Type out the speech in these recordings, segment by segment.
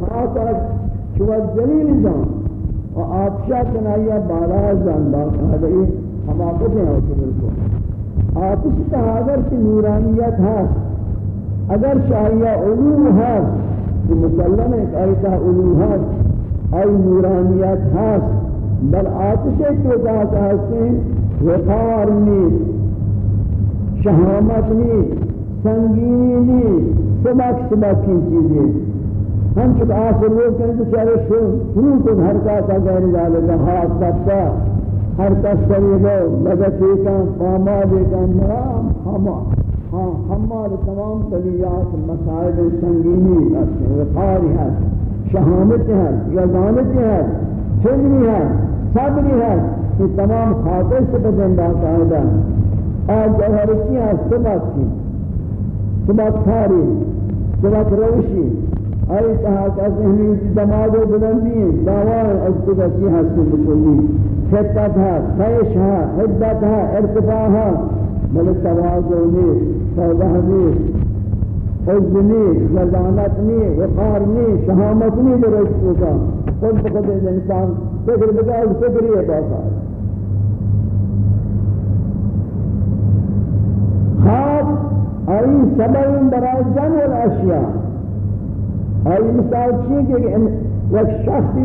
خاص از شوى الجليل جان وآتشا کنایا بالا جان باقاعدہ حماقت ہیں ہوتی بالکل آتش کا اگر کی نورانیت ہے اگر شاہیہ علوم ہے تو مسلم ایک ایسا علوم ہے ای نورانیت ہے بل آتش تو ذات ہے وقار نیست شہامت نیست سنگینی نیست سبک سبک کی چیزیں ہم چک آخر لوگ کریں تو چاہے شروع کن ہر کا کا غیر ذالک ہاتھ سبتا ہر کا سریبو لگتی کن پامادی کن مرام ہما ہاں ہمار تمام تلیات مسائل سنگینی وقاری ہے شہامت ہے یزانت ہے حلمی ہے صبری ہے یہ تمام خاطر سے بدن باقاعدہ آج جوہر کی ہے سبت کی سبت کھاری سبت روشی أي تها كأسهمي دماغ بلندي دعوان أجتبسي حسن بكلي شتتها خيشها حدتها ارتفاعها بل التواضع توضح نيس حزن نيس لذانت نيس وقار نيس شهامت نيس برشتوكا خود بخود الإنسان فكر بقى فكري باقا خاص أي سبب براء جمع الأشياء أي مثال شيء کہ ایک شخصی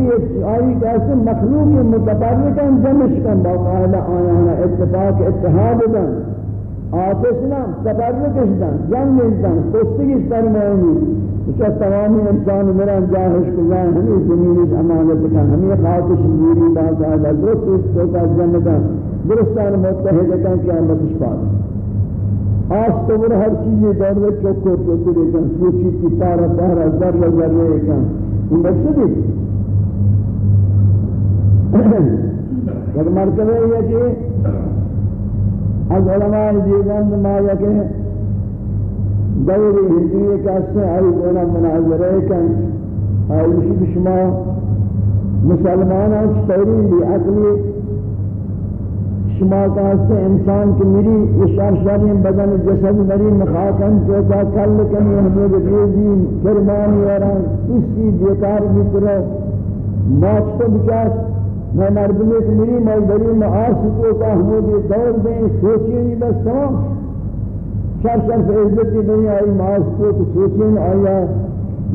آئی کیسے مخلوق متفرقا جمش کن باقاعدہ آیانا اتفاق اتحاد دن آتشنا تفرقش دن جنگ دن کستگیش درمانی اس تمامی انسان مران جاہش کلان ہمیں زمینش امانت کن ہمیں خاطش زوری باقاعدہ درست اس کو کا جنگ دن درستان متحد کن قیامتش پاس آستمر ہر چیزی دور میں چوکو چوکو دیکھن سوچی کی پارا پارا ذرہ ذرہ دیکھن ان مقصدی یک مرتبہ یہ کہ از علماء دیگان ما یکے دوری ہندوی کاسے آئی گونا مناظرہ کن آئی شما مسلمانوں کی تورین بھی عقلی. شما کہتے انسان کی میری اشار شاریم بدن جسد مری مخاکن جو کا کل کنی حمود ریزی فرمانی وران اسی بیکار مترو موت تو بچاس میں مردمی کی میری ملدری میں آسکو کا حمود دور دیں سوچی نہیں بس تمام۔ شر شر سے عزتی بنی آئی ماسکو تو سوچی نہیں آیا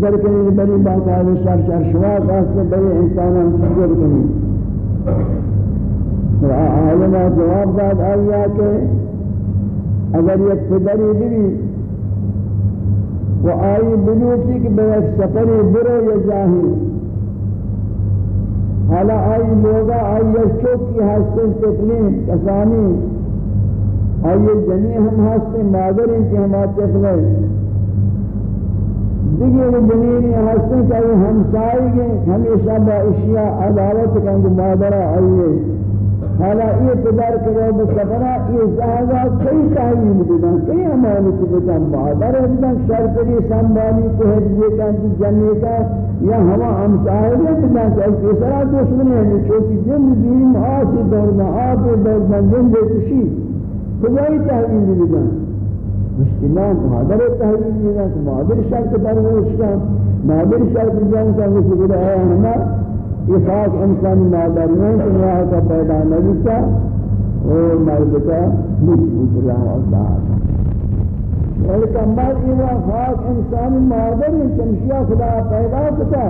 در کنی بنی باقاعدہ شر شر شما کا کہتے بڑے انسانان کی کنی عالم جواب داد آیا کہ اگر یک پدری بھی و آئی بلوکی کہ بے ایک سفری برو یا جاہی۔ حالا آئی لوگا، آئی یہ چوکی حسن تقلیم کسانی۔ آئی جنی ہم حسن مادر کہ ہم آتے دیگر بنینی حسن کہ ہم سائی گئے ہمیشہ با اشیاء عدالت کنگ مادرہ آئیے حالا یہ پدر کرو بسفرہ یہ زہزہ کئی تحویل بدن کئی امانت بدن بادر بدن شرطری سنبالی کو حجبے کن کی جننے کا یا ہوا امسائلے بدن کہ کسرا دشمن ہے چوکی جن دین آسی دورنا آب دورنا جن دے کشی کجائی تحویل بدن مشکلات مادر تحویل بدن مادر شرط پرورش کا مادر شرط جان کا وہ آیا ہمارا یہ خاص انسان مادر میں دنیا کا پیدا نہیں تھا اور مرد کا مجبور رہا اور کمال یہ خاص انسان مادر چمشیا خدا پیدا کرتا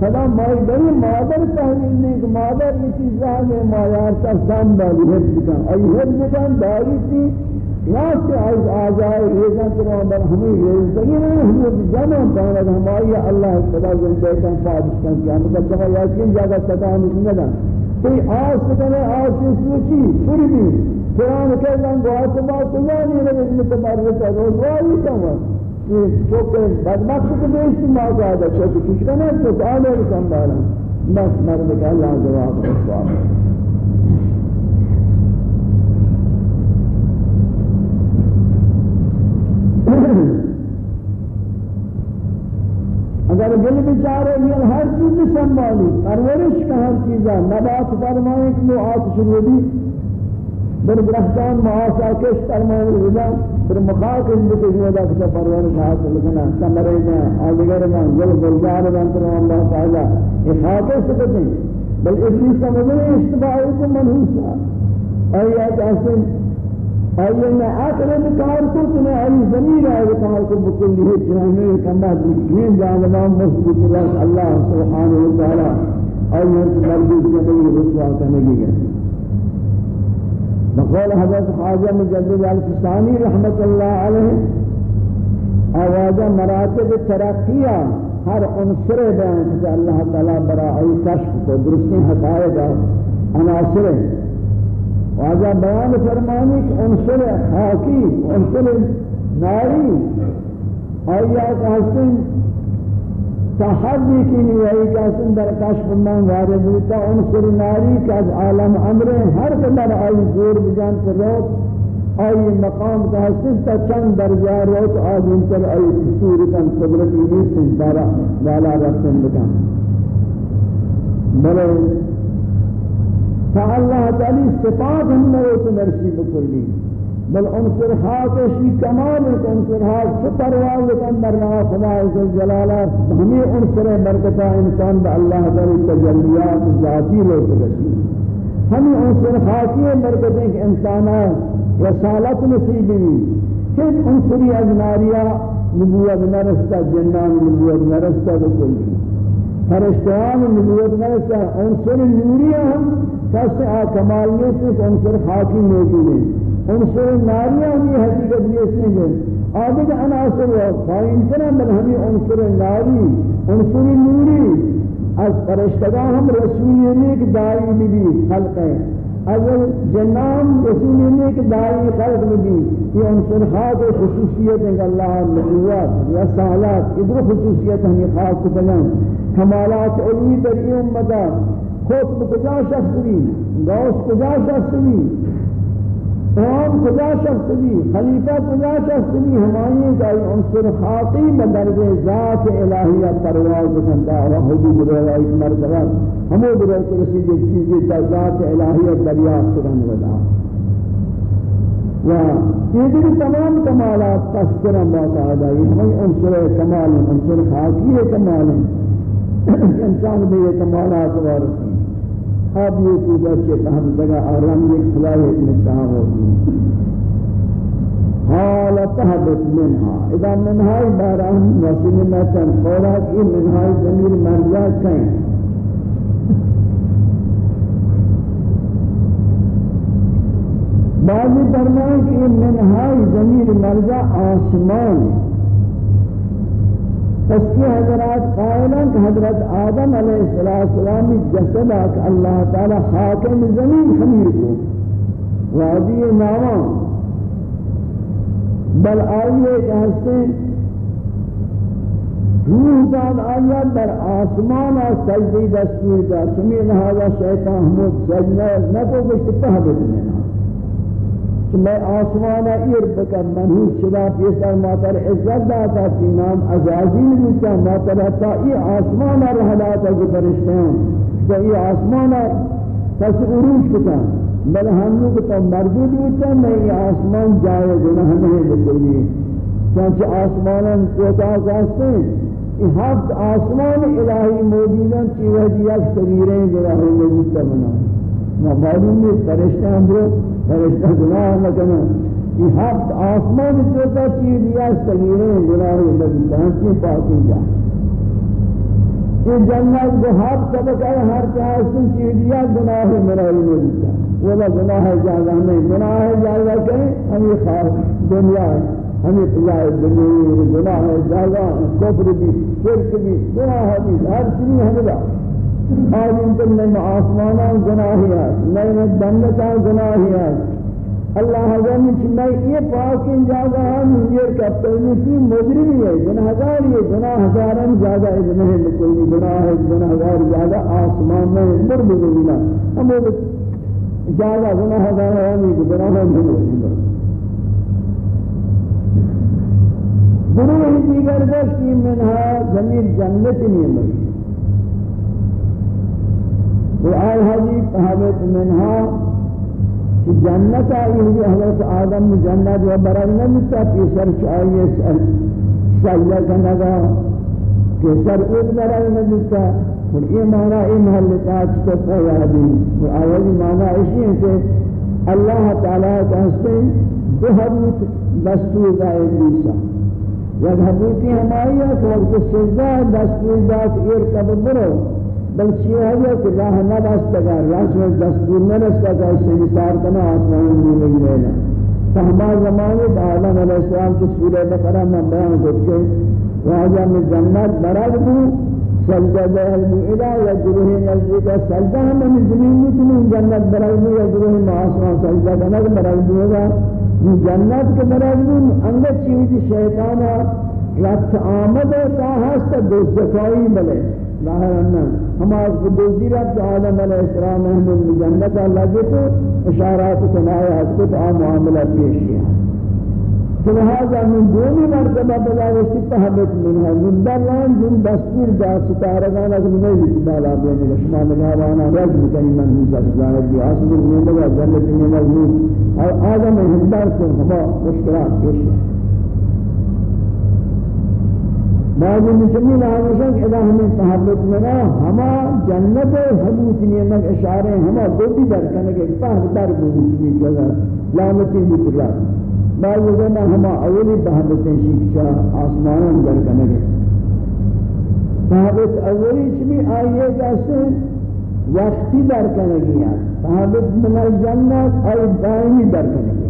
خدا مادری مادر تحویل نہیں کہ مادر یہ چیزیں میں مایار کا سنبھالی حفظ کا اور حفظ کا داری تھی راست از آزائے ریزن تمام بر ہمیں ریزنگی نہیں ہمیں جمع پانا ہماری اللہ خدا زندے کن فادش کن کیا مطلب جمع یقین جاگا ستا ہمیں ندا تی آس کنے آس سوچی پوری بھی۔ قرآن کے لن دعا تو بات تو نہیں رہے اس میں تمہارے کا روزوائی کم ہے کہ چوکے بدبخت کو بیشتی موقع آدھا چوکے کچھ کنے تو تعالی رکن بالا بس مرد کا اللہ جواب رسواب اگر دل بیچارے یہ ہر چیز سنبھالی پرورش کا ہر چیز ہے نبات فرمائے کہ وہ آتش رودی بر برہتان معاشا کش فرمائے رضا پھر مخاطب بکش ودا کتا پرورش حاصل کنا سمرے میں آدگر میں گل گلزار میں انتر اللہ تعالی احاطے سکتے بل اتنی سمجھنے اشتباہی کو منحوسا آیات آسن آئیے میں عقل بکار کو تنے آئی زمین آئے کار کو بکلی ہے جانے کما دین جانبان مضبوط اللہ سبحانہ وتعالی آئیے مرضی جبئی رسوا کرنے گئے بقول حضرت خواجہ مجدد الفسانی رحمت اللہ علیہ آوازہ مراتب ترقیہ ہر عنصر بیان کہ اللہ تعالی برا ای کشف کو درستی حقائق عناصر واجہ بیان فرمانی کہ عنصر حاکی عنصر ناری آیا کہ تحدی کی نیوئی کا سن در کشف من وارد ہوتا عنصر ناری کا از عالم أمر ہر قدر آئی زور بجان پر روت آئی مقام کا حسن تا چند درجہ روت آج انتر آئی سور کن قدرتی نیسن دارا والا رفتن بکن بلے تا اللہ تعالی صفات ہم نوت مرسی بکلی. بل عنصر حاکشی کمال ایک عنصر حاک چه پرواز کن در نام خدا عز جلالہ ہمیں عنصر برکتا انسان با اللہ تعالی تجلیات ذاتی لے سکتی ہمیں عنصر حاکی برکتیں کہ انسانا رسالت نصیب بھی کہ عنصری از ناریا نبوت نرستا جنان نبوت نرستا بکلی فرشتیان نبوت نرستا عنصر نوری ہم کسی آ کمال نہیں سے عنصر حاکی موجود ہے عنصر ناری ہمی حقیقت یہ سنگ ہے آدھگ عناصر ہے فائن کرنا بل ہمی عنصر ناری عنصر نوری۔ از فرشتگان ہم رسول نیک دائی بھی خلق ہے اول جنام رسول نیک دائی خلق بھی یہ عنصر خاص خصوصیت ہے اللہ نبوات یا سالات، ادھر خصوصیت ہمیں خاص بلن کمالات علمی در یہ امتا۔ خود کجا شخص بھی گوش کجا شخص بھی امام کجا شخص بھی، خلیفہ کجا شخص بھی ہماری جائے عنصر خاطی بدرج ذات الہیہ پرواز کندا و حدود رو ایک مرتبہ ہمو درو کے رسید ایک چیز ذات الہیہ دریافت کرنے والا۔ و یہ بھی تمام کمالات تذکرہ باقاعدہ یہ ہمیں عنصر کمال عنصر خاکی کمال ہے انسان میں یہ کمالات وارث اب یہ پوجا کے ہم جگہ آرام ایک خدای ایک نکاح ہوتی قال تهبت منها. اذا منهای باران عن وسيم مثلا قولات ان منها ضمير مرجع كاين بعض کہ منهای زمین مرجع آسمان. پس یہ حضرات قائلہ کہ حضرت آدم علیہ السلام جسد کہ اللہ تعالی حاکم زمین خمیر کو وادی ناما بل آئیے کہ ہستے روح داد آیات در آسمان سجدی دستور دا چمی لہذا شیطان ہمود سجدہ نہ کو کچھ تحبت میں کہ میں آسمانہ ایر بکر منحوس شدا پیسر ماتر عزت داتا کی نام عزازیل بودتا ماتر حتی ای آسمانہ رہلاتا فرشتے ہیں تو ای آسمانہ پس عروج کتا بل ہم لوگ تو مردود ہوتا میں ای آسمان جائے گناہ نہیں بکلی چونچہ آسمانا کوتا کہتے ہیں ہفت آسمان الہی موجودن چیوہ دیا سریریں گناہ موجودتا بنا معلوم ہے فرشتے اندروں فرشتہ گناہ نہ کرنا یہ ہفت آسمان جو کا چیز دیا سگیرے گناہ لگی پہنچے پاکی جا. یہ جنت کو ہفت سبق ہے ہر چاہسن چیز دیا گناہ میرا ہی نہیں دیتا ولا گناہ جاگہ نہیں گناہ جاگہ کریں ہم یہ خواہ دنیا ہمیں پجائے دنیا گناہ جاگہ کفر بھی شرک بھی گناہ بھی ہر چیز ہمیں آدم تم میں آسمانان گناہیات میں بندتا گناہیات اللہ حضرمی چنائی یہ پاکین جاگہ ہم یہ کہتے ہیں کہ مجرمی ہے گناہگار یہ گناہگارن جاگہ ادنہ ہے لکلی گناہ گناہگار جاگہ آسمان میں مرد گناہ ہم وہ جاگہ گناہگار ہمی گناہ نہیں ہوئی گروہ دیگر گشتی منہا زمین جنت نہیں ملی وآل هذه فهمت منها کہ جنت آئی ہوئی حضرت آدم جنت و برای نمیتا پیسر چاہیے سجدہ کنگا پیسر اود برای نمیتا اور یہ معنی یہ محلتات کو پویا دی اور آوازی معنی ہے کہ اللہ تعالیٰ دو دستور دا ابلیسا یک حدوثی ہمائی کہ وقت سجدہ دستور دا ارکب برو. بل چیه ہے کہ راہ نہ راستہ گا راہ میں دستور نہ اس سے وسار کرنا آسمان میں نہیں رہنا فہما زمانے آدم علیہ السلام کی سورہ بقرہ میں بیان کرتے راجہ میں جنت برد بو سجدہ دہل بو یا گروہ نزدیک سجدہ ہم زمین میں جنت برد بو یا گروہ میں آسمان سجدہ کرنا برد بو. گا جنت کے برد بو اندر چیز شیطانہ رفت آمد تا هست دوزکایی بله ظاهر أن هم قدوسی رب آدم علیہ السلام احمد جنت لگے تو اشارات سنائے حسکت آ معاملہ پیش کیا فلهذا من دون مرتبة بلا وسط حبت منها من دران جن دستور دا ستارگان از من نہیں بالا بین شما نگاوانا رجم کنی من موسیٰ سجانت بھی۔ آسمان من لگا جنت من مجموع اور آدم ہندار کو ہما مشکلات پیش ہے بعض المسلمين عاوزان إذا هم تحبط منا هما جنة حدوث نعمت إشارة هما دوتي در کے پاہ در بوجی جگہ لامتی بکرا. بعض جنا هما اولی تحبط شیخ آسمان در كنا کے تحبط اولی چمی آئیے جیسے وقتی در كنا گیا تحبط من الجنة أي دائمی در كنا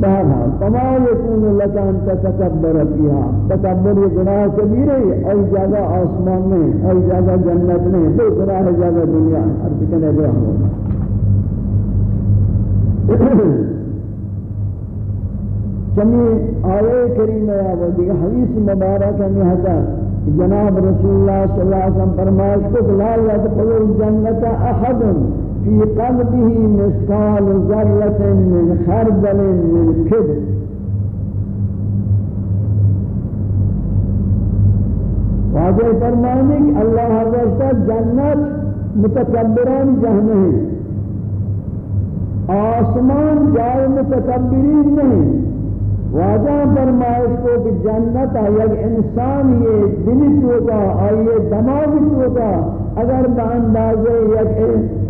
بہرحال فما يكون لك أن تتكبر فيها تكبر گناہ کبیر ہے. ای جگہ آسمان میں ای جگہ جنت میں. دو گناہ جگہ دنیا. ہر چکنے ہم چمی آیے کریمہ یا وہ دیگه حدیث مبارک ہے جناب رسول اللہ صلی اللہ علیہ وسلم فرمائش کو لا يدخل الجنة أحد في قلبه مثقال ذرة من خردل من كبر. واجه فرمانے کہ اللہ حضرت جنت متکبران جہنم ہے آسمان جائے متکبرین نہیں. واجہ فرمائش کو کہ جنت یک انسان یہ دلی تو کا آئیے دماغ تو کا اگر باندازے یک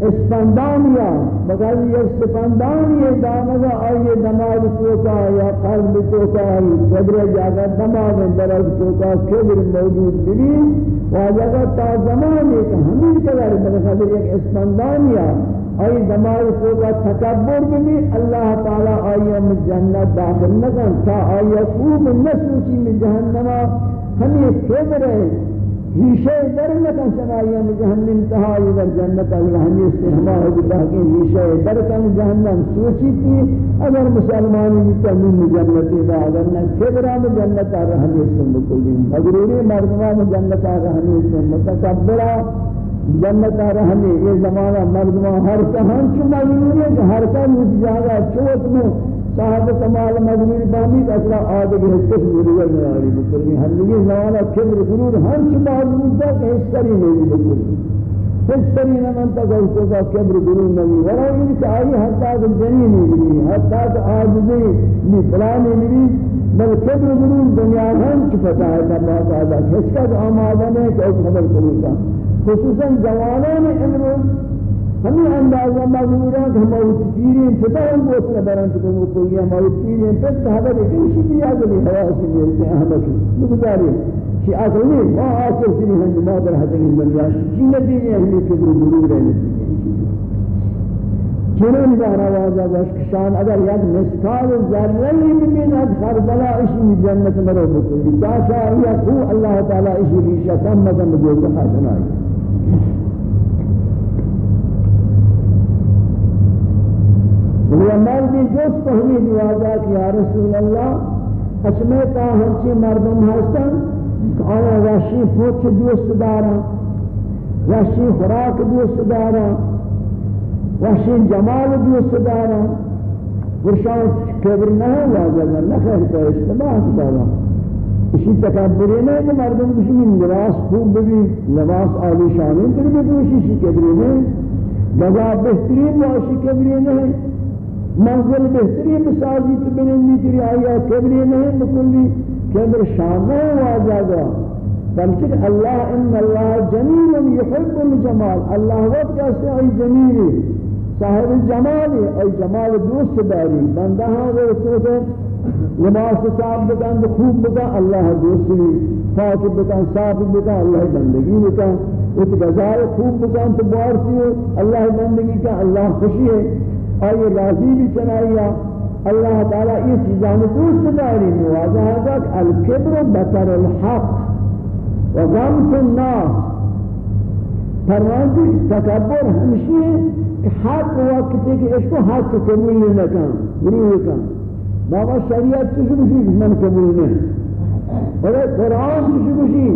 اسپندانیا مگر یک سپندانی دامغا آئیے دماغ توکا یا قلب توکا قدر جاگا دماغ درد توکا کبر موجود بلی واجگا تا زمانی کہ ہمیں قدر مگر یک اسپندانیا آئی دماغ توکا تکبر بلی اللہ تعالی آئیے من جنت داخل نکن تا آئیے خوب نسوچی من جہنما ہمیں کبر ہے۔ ریشے در نکن شنائی میں جہنم انتہائی در جنت اللہ استحما ہے کہ کہ ریشے در کن جہنم سوچی تھی اگر مسلمانی بھی تمیم جنت دا اگر نہ کبرا میں جنت آ رہا ہے اس میں کوئی مغروری مردما میں جنت آ رہا ہے اس میں متکبرا جنت آ رہا ہے یہ زمانہ مردما ہر کہاں چما یہ کہ ہر کا مجھ جاگا چوت میں صاحب کمال مجموعی بامی أصلا آدھے کے حسکش مروگر میں آری بکلی ہنگی زمانہ کبر غرور ہم چی معلوم تھا کہ حسکری نہیں بکلی حسکری نمان تک اس کا کبر غرور نہیں ورہ ان کہ آئی حتی کہ جنی نہیں ملی حتی کہ آجزی بھی فلانی ملی بل کبر غرور دنیا ہم چی پتا ہے کہ اللہ تعالیٰ حسکت آمادہ میں کہ خبر کروں کا خصوصا جوانان امروز ہمیں اندازہ مغرور ہے کہ ہماری پیریں پتہ ہم بوسنا بران تو کو کوئی ہماری پیریں پتہ کہا کہ کسی بھی آگے ہوا سے ملتے ہیں ہم کی گزارے کہ نہیں ما آخر سے ہم مادر حضرت دنیا کی نتیجے ہمیں کے غرور ہے چنین دار آواز آواز شان اگر یک مسکال ذره من از خردلا اشی جنت مرو بکلی تا شاء الله تعالی اشی ریشہ کم مدن جو کہا یہ مردی جس پہلی دعا کہ یا رسول اللہ اسمے کا ہنچی مردم ہستن آیا وحشی پوچھ دوست دارا وحشی خوراک دوست دارا وحشی جمال دوست دارا ورشان کبر نہ واجب نہ خیر تو استباح دارا اسی تکبری نہیں کہ مردم کسی لباس خوب بھی لباس عالی شانی پر بھی کوشش کبری نہیں جزا بہترین معاشی کبری نہیں منزل بہترین بسازی تو بنندی تری آیا کبری نہیں بکلی کبر شانہ واجہ گا بلکہ اللہ ان اللہ جمیل يحب الجمال۔ اللہ وقت کیسے ای جمیل؟ صاحب الجمال ای جمال دوست داری۔ بندہ ہاں وہ تو لباس صاحب بکن خوب بکن اللہ دوسری پاک بکن صاف بکن اللہ بندگی بکن اس غذائے خوب بکن تو بارتی ہو اللہ بندگی کا اللہ خوشی ہے۔ آئی راضی بھی چنائیا اللہ تعالیٰ یہ چیزان دوست داری نوازہ ہے الکبر بطر الحق وغمت الناس. فرمانتی تکبر ہمشی ہے کہ حق وقتی کہ اس کو حق قبول نہ کن گروہ کن. بابا شریعت چیز بشی من قبول نہیں اور قرآن چیز بشی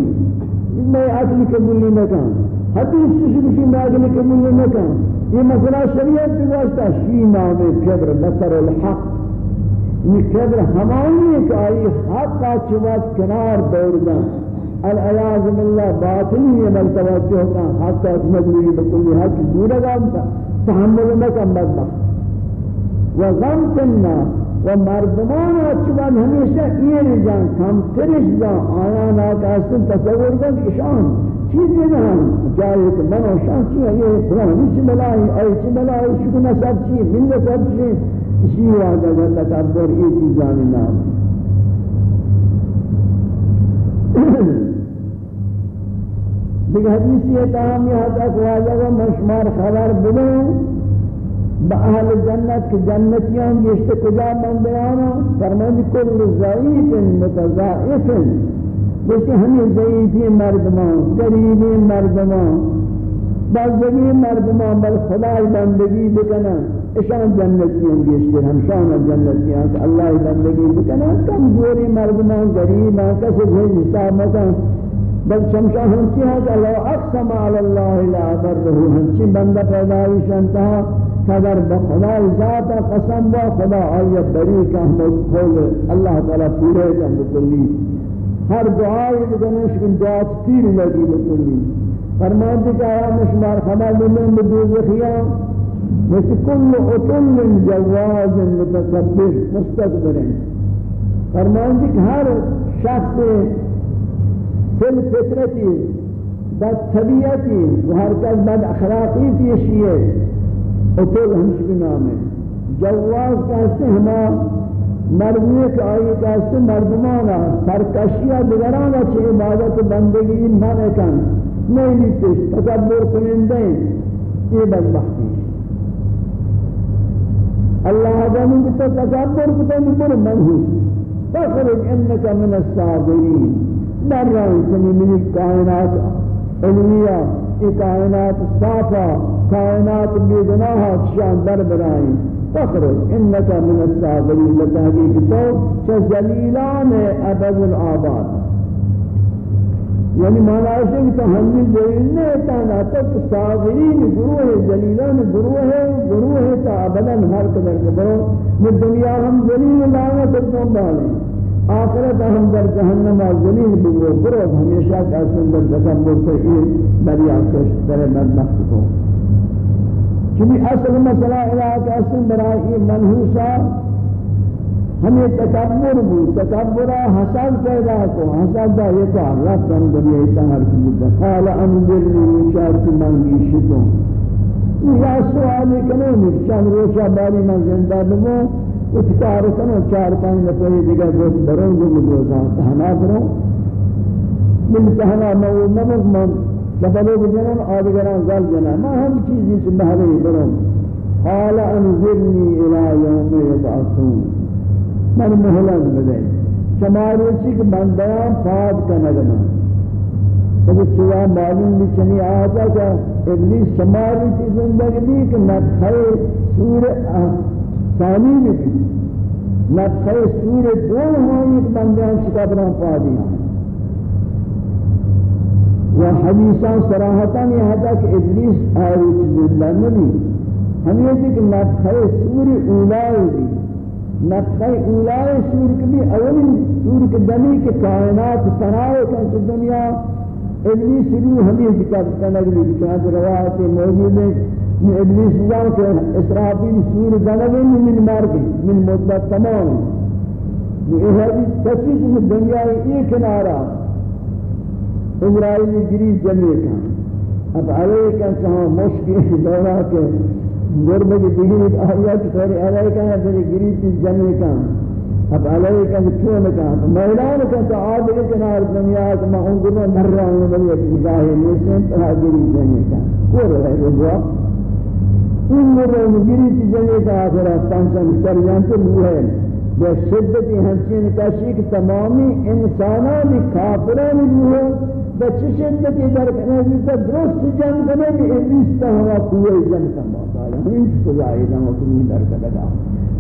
میں عقل قبول نہ کن. حدیث چیز بشی میں عقل قبول نہ کن. یہ مسئلہ شریعت کی واسطہ شی نام کبر بسر الحق۔ یہ کبر ہمانی ہے کہ آئی حق کا چوات کنار دور دن العیاذ بالله باطنی بل توجه کا حتی مجبوری بکلی حق دور گام تحمل مکم بدبخت و غم کننا و مردمان اچوان ہمیشہ یہ جان کم ترش جان آیا ناکاستن تصور کن اشان چیز ندارم. جایی که من و شانچی ہے فلانی چی بلائی ای چی بلائی شکو نصب چی؟ من نصب چی؟ اسی وعدہ کا تکبر یہ چیزانی نام دیگه حدیث یہ تاہم یہ حضرت و مشمار خبر بده. با اهل جنت که جنتیان گشت کجا من بیانا فرمانی کل ضعیف متضائف يشت هم ضعيفي مردمان غريبي مردمان بزگی مردمان بل خدای بندگی بکنن اشان جنتیان گیشتر همشان جنتیان که اللہ بندگی بکنن کم دوری مردمان غریبان کسی بھیج حساب مکن بل شمشا ہنچی ہے کہ لو اقسم علی اللہ لا برہو ہنچی بندہ پیدایش انتہا اگر بخدا ذات قسم با خدا آیت بری کا ہم قول اللہ تعالی پورے کا بکلی۔ ہر دعائی بکنش ان دعا تیر لگی بکلی فرمانتی کہ آیا مشمار خبر ملن بدوزخیاں مثل كل عطل جواز متكبر مستكبر فرمانتی کہ ہر شخص فل فطرتی بد طبیعتی و ہر کس بد اخلاقی پیشی ہے اطول ہمش بھی نام ہے جواز کہتے ہما مرمی کہ آئی کہتے مردمانا سرکشیہ دگرانا چھ عبادت بندگی من کن نہیں لیتش تکبر کنندے یہ بدبختی. اللہ جانو کہ تکبر کتنی بر منحوس. فخرج انك من الصابرين در رہی زمینی کائنات علمیہ یہ کائنات صافا. کائنات بے گناہ شان در برائی تخرج إنك من الصابرين لتحقیق تو چه أبد الآباد. یعنی مانا ہے کہ ہم ذلیل نہیں تانا تو صابرین گروہ ذلیلان گروہ ہے گروہ ہے تا ابدا ہر قدر کرو یہ دنیا ہم ذلیل لانا تو بالیں آخرت ہم در جہنم ذلیل بگو برو ہمیشہ کا سندر تکبر سے یہ دریا کش در بدبخت کو. چونکہ اصل مسئلہ علاقہ اصل برای منحوسا ہمیں تکبر بو تکبرہ حسد پیدا کو حسد دا یہ تو اللہ تن دنیا تہر کی قال انذرنی شرط منگی شتو یا سوال کنو چند روچا باری من زندہ بمو اتکار کنو چار پانچ نفری دیگر گوش برون گو مدوزا تحنا کرو من تحنا مو نمک من شبلو بجنن آدگران ظل جنا ما هم چیزی سے بہرے برون قال انظرنی إلى یوم یبعثون. من محلن بدے شماری چیک بندیان فاد کا نگنا تو چوا معلوم بھی چنی آتا کہ ابلیس شماری چیز زندگی کہ نتخی سور ثانی بھی نفخہ سور دون ہوئی ایک بندیان شکابران پادیان و حدیثان صراحتاً یہ حدا کہ ابلیس آئی چیز اللہ نبی۔ ہم یہ تھی کہ نفخہ سور اولائی بھی۔ نفخہ اولائی سور کے بھی اولی سور کے دمی کے کائنات تناؤ کہ دنیا۔ ابلیس روح ہمیں ذکر کرنے کے لیے روایت موجود ہے۔ من ابلیس جان کے اسرافیل سور دنگے من مارگے من مدت تمام۔ یہ ہے تفسیر میں دنیا ایک کنارہ۔ اسرائیلی گری جمعے کا اب علیہ کا چاہاں مشکل دورہ کے گربے کی دیگری آیات سورے علیہ کا ہے گری جمعے کا اب علیہ کا چون کا میدان کا تو عادل کنار دنیا کا میں ان کو مر رہا ہوں بلی ایک نگاہ میں سے تہاجری جنے کا وہ ہے رضا ان مرے مگری جنے کا آخر پانچم سریان تو وہ ہے وہ شدت ہنچین کاشی تمامی انسانان کافران وہ بچ شدت در کنه بیت درست جنگ کنه که تا کوئی جنگ کا موقع ہے ہم اس کو زائدہ مکنی در کدگا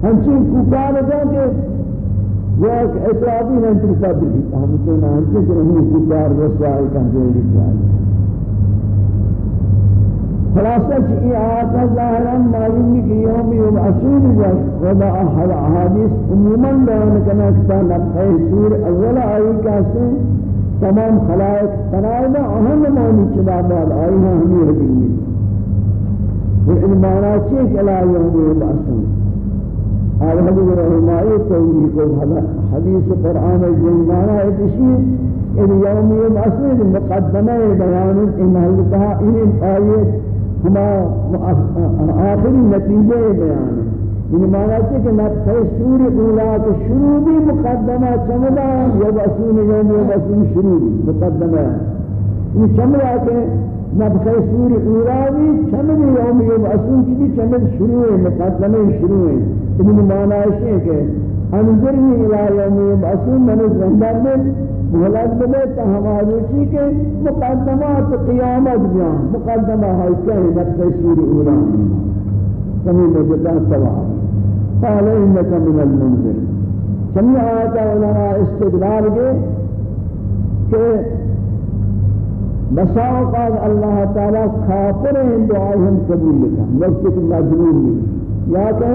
ہنچین کفار کہ یا اسرابی نہیں ترتا بھی ہم تو نہ ہم سے نہیں گزار رسوائی دلی جائے خلاصہ یہ آیات ظاہرا معلوم ہے کہ یوم یوم اصول وضع احد احادیث. عموما بیان کرنا کہ نبقہ سور اول آئی کا تمام خلائق تنائنا اہم معنی چلا بعد آئی ہیں ہمیں حدیث والمعنى شيء لا يوم يبعثون هذا حديث رحمائي توجيه حديث قرآن الجنة اتشير إن يوم يوم أصل مقدمة بيان إن هلتها إن الآيات هما آخر نتيجة یہ معنی ہے کہ نفس سوری اولا کے شروع بھی مقدمہ چملا یا بسون یوم، یا بسون شروع بھی مقدمہ یہ چملا کہ نفس سوری اولا بھی چمل یوم، یا بسون کی بھی چمل شروع ہے مقدمہ شروع ہے یہ معنی ہے کہ انظرنی الى یوم، یا بسون من زندہ میں مولاد بدے تا ہمارے چی کے مقدمات قیامت بیان. مقدمہ ہے کہ نفس سوری اولا سمیں مجھے سوال. قال انك من المنذر. سمی آیتا علماء استدلال کے کہ بسا اوقات اللہ تعالی کافر ہیں دعائیں ہم قبول لکھا وقت کی مجبور یا کہ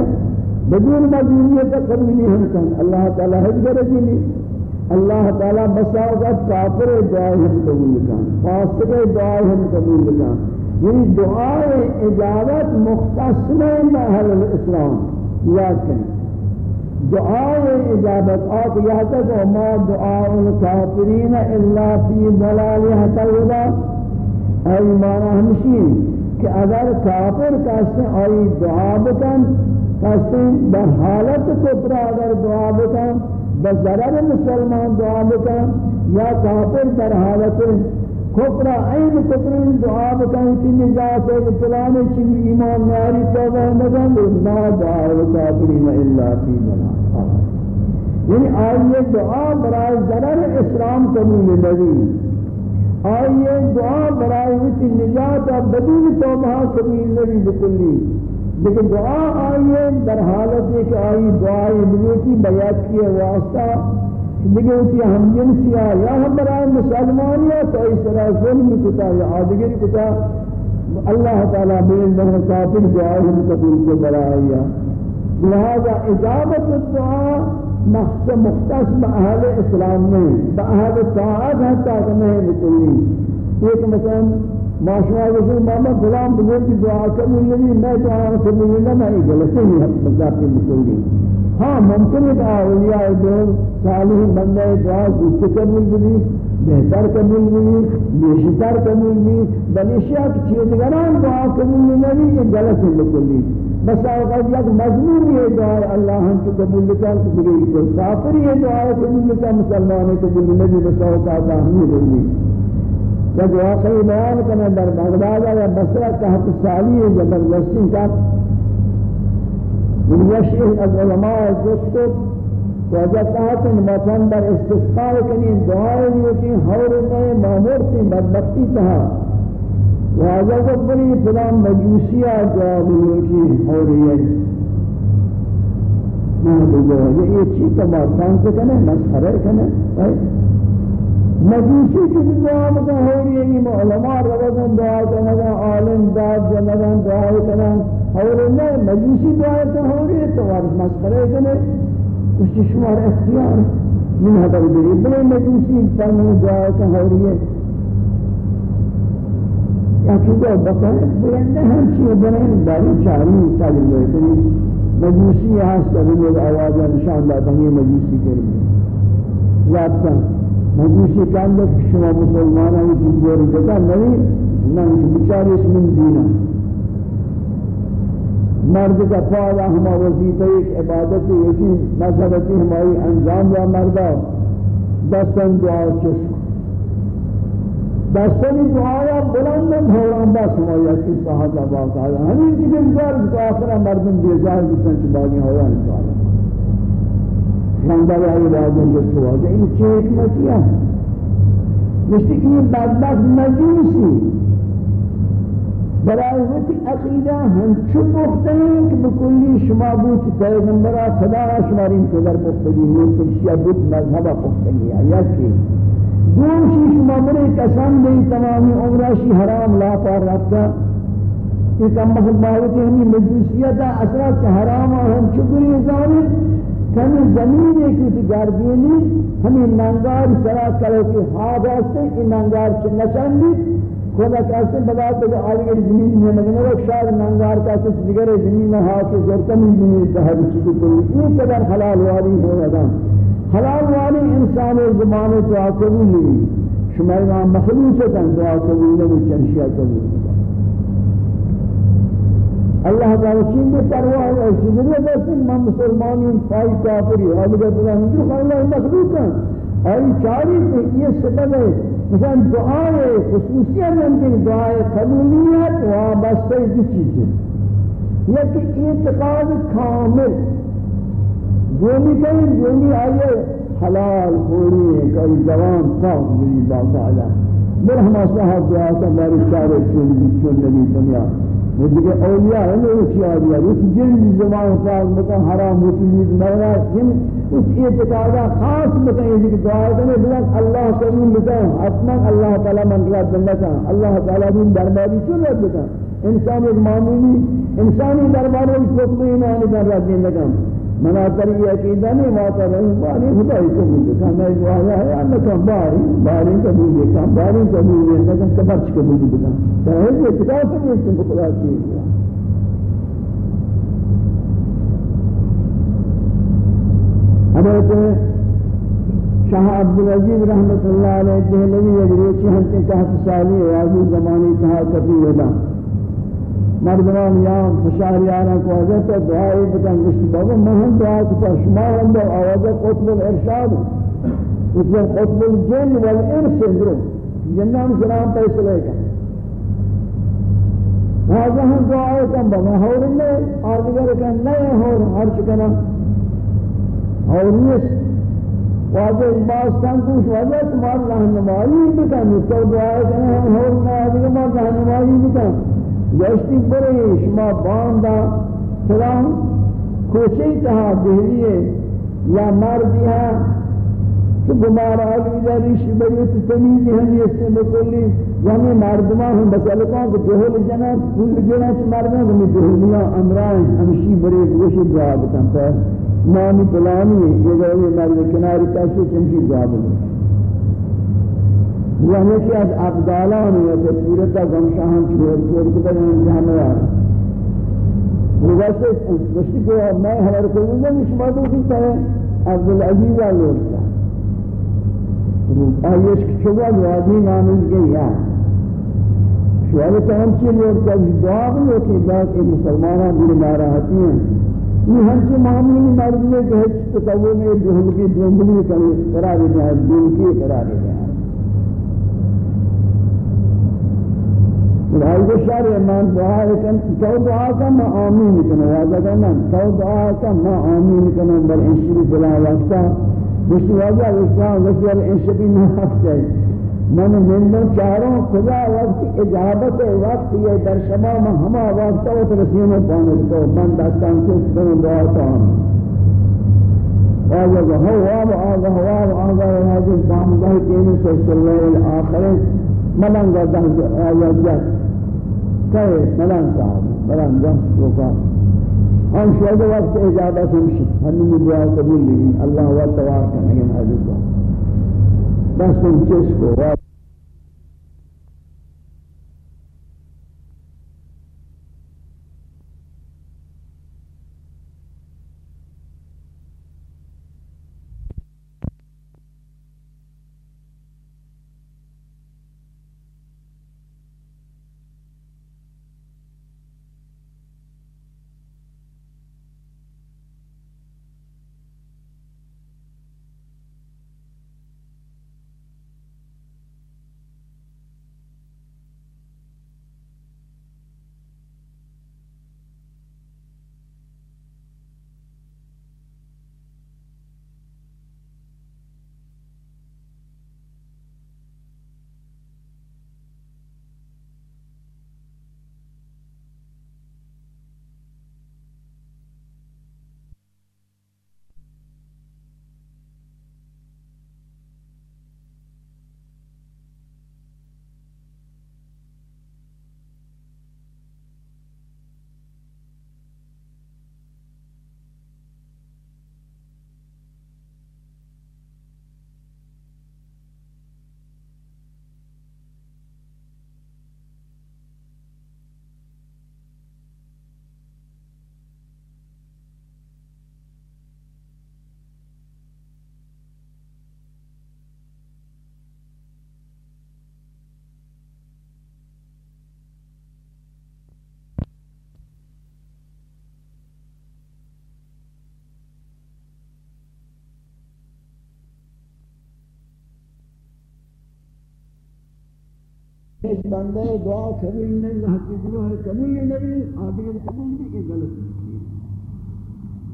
بدون مجبوریت قبول نہیں کن اللہ تعالی حج کرے اللہ تعالی کافر دعائیں ہم قبول کن فاسق دعائیں ہم قبول کن یعنی دعائیں اجابت مختص نہیں اہل الاسلام۔ یاد کریں دعائیں اجابت آت یاد کہ ما دعاء الكافرین الا فی ضلال حتى ای معنی ہمشین کہ اگر کافر کہتے آئی دعا بکن کسی در حالت کفر اگر دعا بکن بضرر مسلمان دعا بکن یا کافر در حالت کفر عین کفر دعا بکن کی نجات فلان چی ایمان ناری توبہ مگن ما دعا الکافرین الا فی جنات یعنی آئیے دعا برای ضرر اسلام قبول نہیں آئیے دعا برای نجات بدون توبہ قبول نہیں بکلی لیکن دعا آئیے در حالت ہے کہ آئی دعائی بلوٹی بیعت کی واسطہ لیکن اسی ہم جنسیا یا ہم برای مسلمانیہ تو اس طرح ظلم کتا یا آدگری کتا اللہ تعالیٰ بین در کافر دعائی ہم قبول کو برائیا لہذا اجابت الدعا مخص مختص بأهل اسلام میں بأهل طاعت حتی کہ نہیں بکلی ایک مثلا ماشاء الله ماما غلام بزرگ دعا قبول نہیں میں دعا قبول نہیں میں غلطی ہے مذاق مسلمی ہاں ممکن ہے اولیاء دو صالح بندے دعا گچ قبول بھی بہتر قبول بھی بیشتر قبول بھی بلشیا کی چیز گران دعا قبول نہیں یہ غلط ہے بالکل بس اوقات یک مضمون یہ دعا اللہ ہم کو قبول کر تو دیگه کافر یہ دعا قبول کر مسلمان قبول نہیں بس اوقات ہم نہیں جب واقعی بیان کرنا در بغداد یا بصرہ تحت سالی زبردستی کا ونيشئ العلماء جسد وجدت مثلا در استسقاء کنی دعائیں ہوتی حور میں مامور سے بدبختی تھا وهذا بری فلان مجوسیہ جواب ہوتی حور یہ نہ دو یہ چیز تمام سے کنے مسخرے کنے مجوسی کی دعا مکہ ہو رہی ہے علماء روزن دعا کرنا عالم داد جنگان دعا کرنا اور نہیں مجوسی دعا تو ہو رہی ہے تو اور مسخرے کرنے اس شمار اختیار من هذا البری بلے مجوسی فرمو دعا کہ ہو رہی ہے یا چیزا بکنه بینده هم چیه برای داری چاری تجربه کنی مجوسی هست از این آواز نشان دادن یہ مجوسی کریم یاد کن مجوسی کندت که شما مسلمانان چیز دور جدا نوی نه بیچاره اسم دینا مرد کا پایا ہما وظیفہ ایک عبادت ہے یہ مذہب کی ہماری انجام یا مردہ دستن دعا چشم. دستن دعا یا بلند بھولان با ہماری کی صحابہ باقاعدہ ہمیں کی دلگار کہ آخرہ مردم بیزار بسن چبانی ہویا انسانا شاندار آئی بازن جسو آگا این چه حکمتی ہے مجھتی این بدبخت مجیسی برای وقت عقیده هم چو پختنی که بکلی شما بود پیغمبر خدا شمارین کدر پختگی نیست شیعه بود مذهب پختگی یکی. دوشی شما بره قسم دی تمامی عمرشی حرام لا پار رفتا یہ کم مخد باوتی ہمی مجوسیت أصلا چه حرام ہم چکری زانی کمی زمین ایک گردینی ہمیں ننگار سرا کرو کہ ہاتھ آستے این ننگار چه نشندی خدا کیسے بلا تو آگے زمین میں لگنے وہ شاید ننگار کا کچھ دیگر زمین میں ہاتھ سے زرتم زمین سے ہر چیز کو یہ قدر حلال والی ہو آدم. حلال والی انسان زمان دعا قبول نہیں شما امام مخلوق ہے دعا قبول نہیں چرشیا قبول اللہ تعالی چین میں پرواہ ہے چیز میں بس میں مسلمان ہوں پائی کافری اور اگر تو اللہ مخلوق ہے اور چاری یہ سبب ہے مثلا دعای خصوصیت ممکن دعای قبولیت وابسته دو چیزیں یکی اعتقاد کامل دومی کہیں دومی آئیے حلال پوری ہے کہ جوان پاک بھی باقاعدہ بر ہم صاحب دعا کا ہماری سارے چون بھی چون نبی دنیا وہ دیگه اولیاء ہے وہ کیا دیا وہ جن زمان پاک مکان حرام ہوتی ہے مرنا جن اس اعتقاد خاص بتائیں کہ دعا کرنے بلند اللہ کریم بتائیں حتما اللہ تعالی من رات جنت اللہ تعالی دین درباری کیوں رد بتا انسان ایک معمولی انسانی دربار میں حکم ہی نہیں بن رات جنت منا کری عقیدہ نہیں واتا رہی باری خدای کو بھی دیکھا۔ میں آیا ہے اللہ کا باری باری کا بھی دیکھا باری کا بھی دیکھا کبرچ کا بھی دیکھا۔ تو یہ کتاب سے اس کو خدا چیز حضرت شاہ عبدالعزیز رحمت اللہ علیہ دہلوی ادریچی ہنتے کہت سالی واضی زمانی تہا کبھی ودا مردمان یا فشار یارا کو حضرت دعائی بکن گشت بابا مہم دعا کتا شما ہم دو آوازہ قطب الارشاد قطب قطب الجن والانس اندرو جنہ ہم سلام پیسلے کا هذا هم دعاء كم بنا هور الله أرجع كان لا هور هرش كنا اور یہ واجہ باز کن کوش واجہ تمہار رہنمائی بکن. تو دعا کریں ہم ہور نہ آدھگا مار رہنمائی بکن. گشتی برے شما باندا سلام کوچے تہا دہلیے یا مردی ہے کہ بمار آگی داری شبریت تمیزی ہم یہ سے بکلی یعنی مردمان ہم بسالکان کو دہل جنا پھول جنا چھ مردمان ہمیں دہلیاں امرائن ہمشی برے گوشی دعا بکن. پر نامی پلانی یہ گئے مرد کناری کاشی چنشی جواب دے۔ یعنی کہ از ابدالان یا تصویرتا گمشاہن کتا یعنی جہاں یار وہ ویسے گشتی کہ میں ہمارے کو نہیں جانش مادو کیتا ہے عبدالعزیز آلوڑتا آئیش کی چھوڑا جوازی نامز گئی ہے شوال تو ہم چیز لوڑتا دعا بھی ہوتی ہے کہ مسلمانان بھی ناراحتی ہیں یہ ہم سے معاملی مرد میں کہ تصور میں جہل کی جنگلی کرے قرار ہے دین کی قرار ہے خدای کو شر ایمان دعا کن تو دعا کا ما آمین کنا واجہ کرنا تو دعا کا ما آمین کنا بل انشری بلا وقتا مش واجہ اسلام وسیل انشری نہ ہے من من چاروں خدا وقت اجابت وقت یہ در شما من ہما وقت أو ترسیم پانے تو من دستان سے سن دعا تام آجا ہو ہو آب آگا حاضر دام گاہ تین سو صلی الآخر ملنگ دہج آیا جت کہے ملنگ صاحب ملنگ روکا ہم شہد وقت اجابت ہمشی ہمیں دعا قبول لگی اللہ و توار کرنے کے حاضر بس un cesco بندے دعا قبول نہیں رہتی گروہ قبول نہیں آدھگر قبول بھی کہ غلط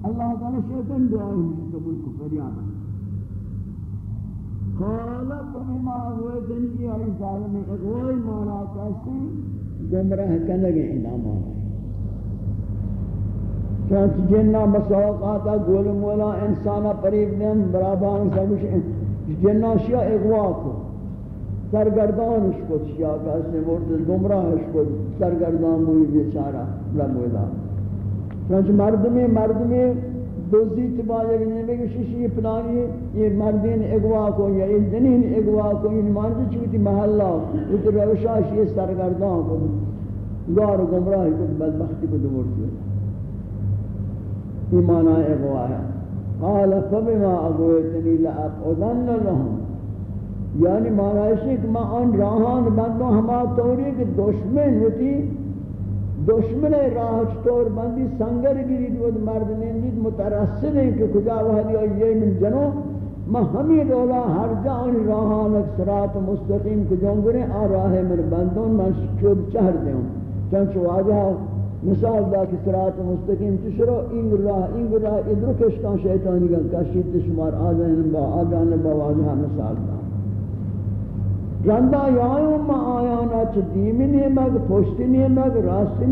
اللہ تعالی شیطان دعا ہی قبول کو فریاد قال فبما غويتني يا ظالم اغوي مانا کسی گمراہ کنگے انعام چونچہ جنہ مساوقاتا گول مولا انسانا پریب دیم برابان سمش جنہ شیع اغوا کو سرگردانش کد شیا کسی مرد گمراهش کد سرگردان بوی بیچارا لمولا چنانچہ مردمی مردمی دوزی تبا یک نمیگه شیشی پلانی یہ مردین اگوا کو یا این جنین اگوا کو این مانجی چوتی محلہ ات روشاش یہ سرگردان کو گار گمراہی کو بدبختی کو دورتی ایمانا اگوا ہے قال فبما اغویتنی لأقعدن لهم یعنی معنی کہ میں ان راہان بندوں ہما توری کہ دشمن ہوتی دشمن راہ چطور بندی سنگر گیری دود مرد نیندید مترسل ہیں کہ کجا وحدی آئیے من جنو. میں ہمیں دولا ہر جا ان راہان اکسرات مستقیم کجوں گرے آ راہ من بندوں من چود چہر دیں چنچ واجہ مثال دا کہ سرات مستقیم تشرو این راہ این راہ ادرو کشتان شیطانی گل کشید تشمار آجان با آجان با واجہ مثال دا جاندا یایوں ما آیا نہ چدی میں نہیں مگ پشت نہیں مگ راست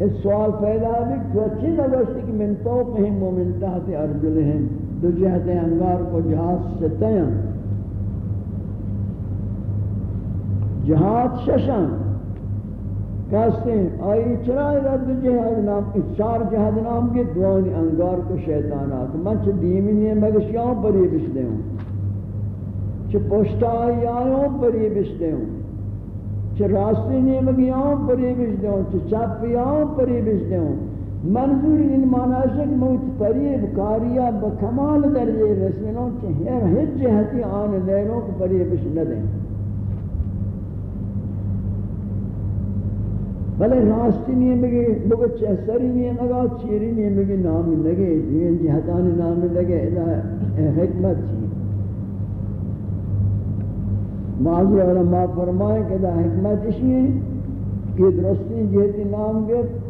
اس سوال پیدا ہے کہ چی نوشت کہ من فوق ہیں مومن ارجل ہیں، دو جہت انگار کو جہاز سے جہاد ششن۔ کہتے ہیں، آئی چرائے رد جہاد نام کی چار جہاد نام کے دوانی انگار کو شیطانات من چھ دیمی نہیں مگشیاں پریبش دے ہوں۔ چھ پوشتا آئی آئیوں پری بشتے ہوں چھ راستے نیمگی آئیوں پری بشتے ہوں چھ چاپی آئیوں پری بشتے ہوں منظور ان مناسک موت پریب کاریا بکمال درجے رسولوں کے ہر ہر جہتی آن نیروں کو پریبش نہ دیں۔ بلے راستی نہیں بگے بگو چہسری نہیں لگا چیری نہیں بگے نام لگے، دین جہتان نام لگے حکمت چیز۔ بعضی علماء فرمائے کہ دا حکمت اسی کہ درستی جہتی نام گفت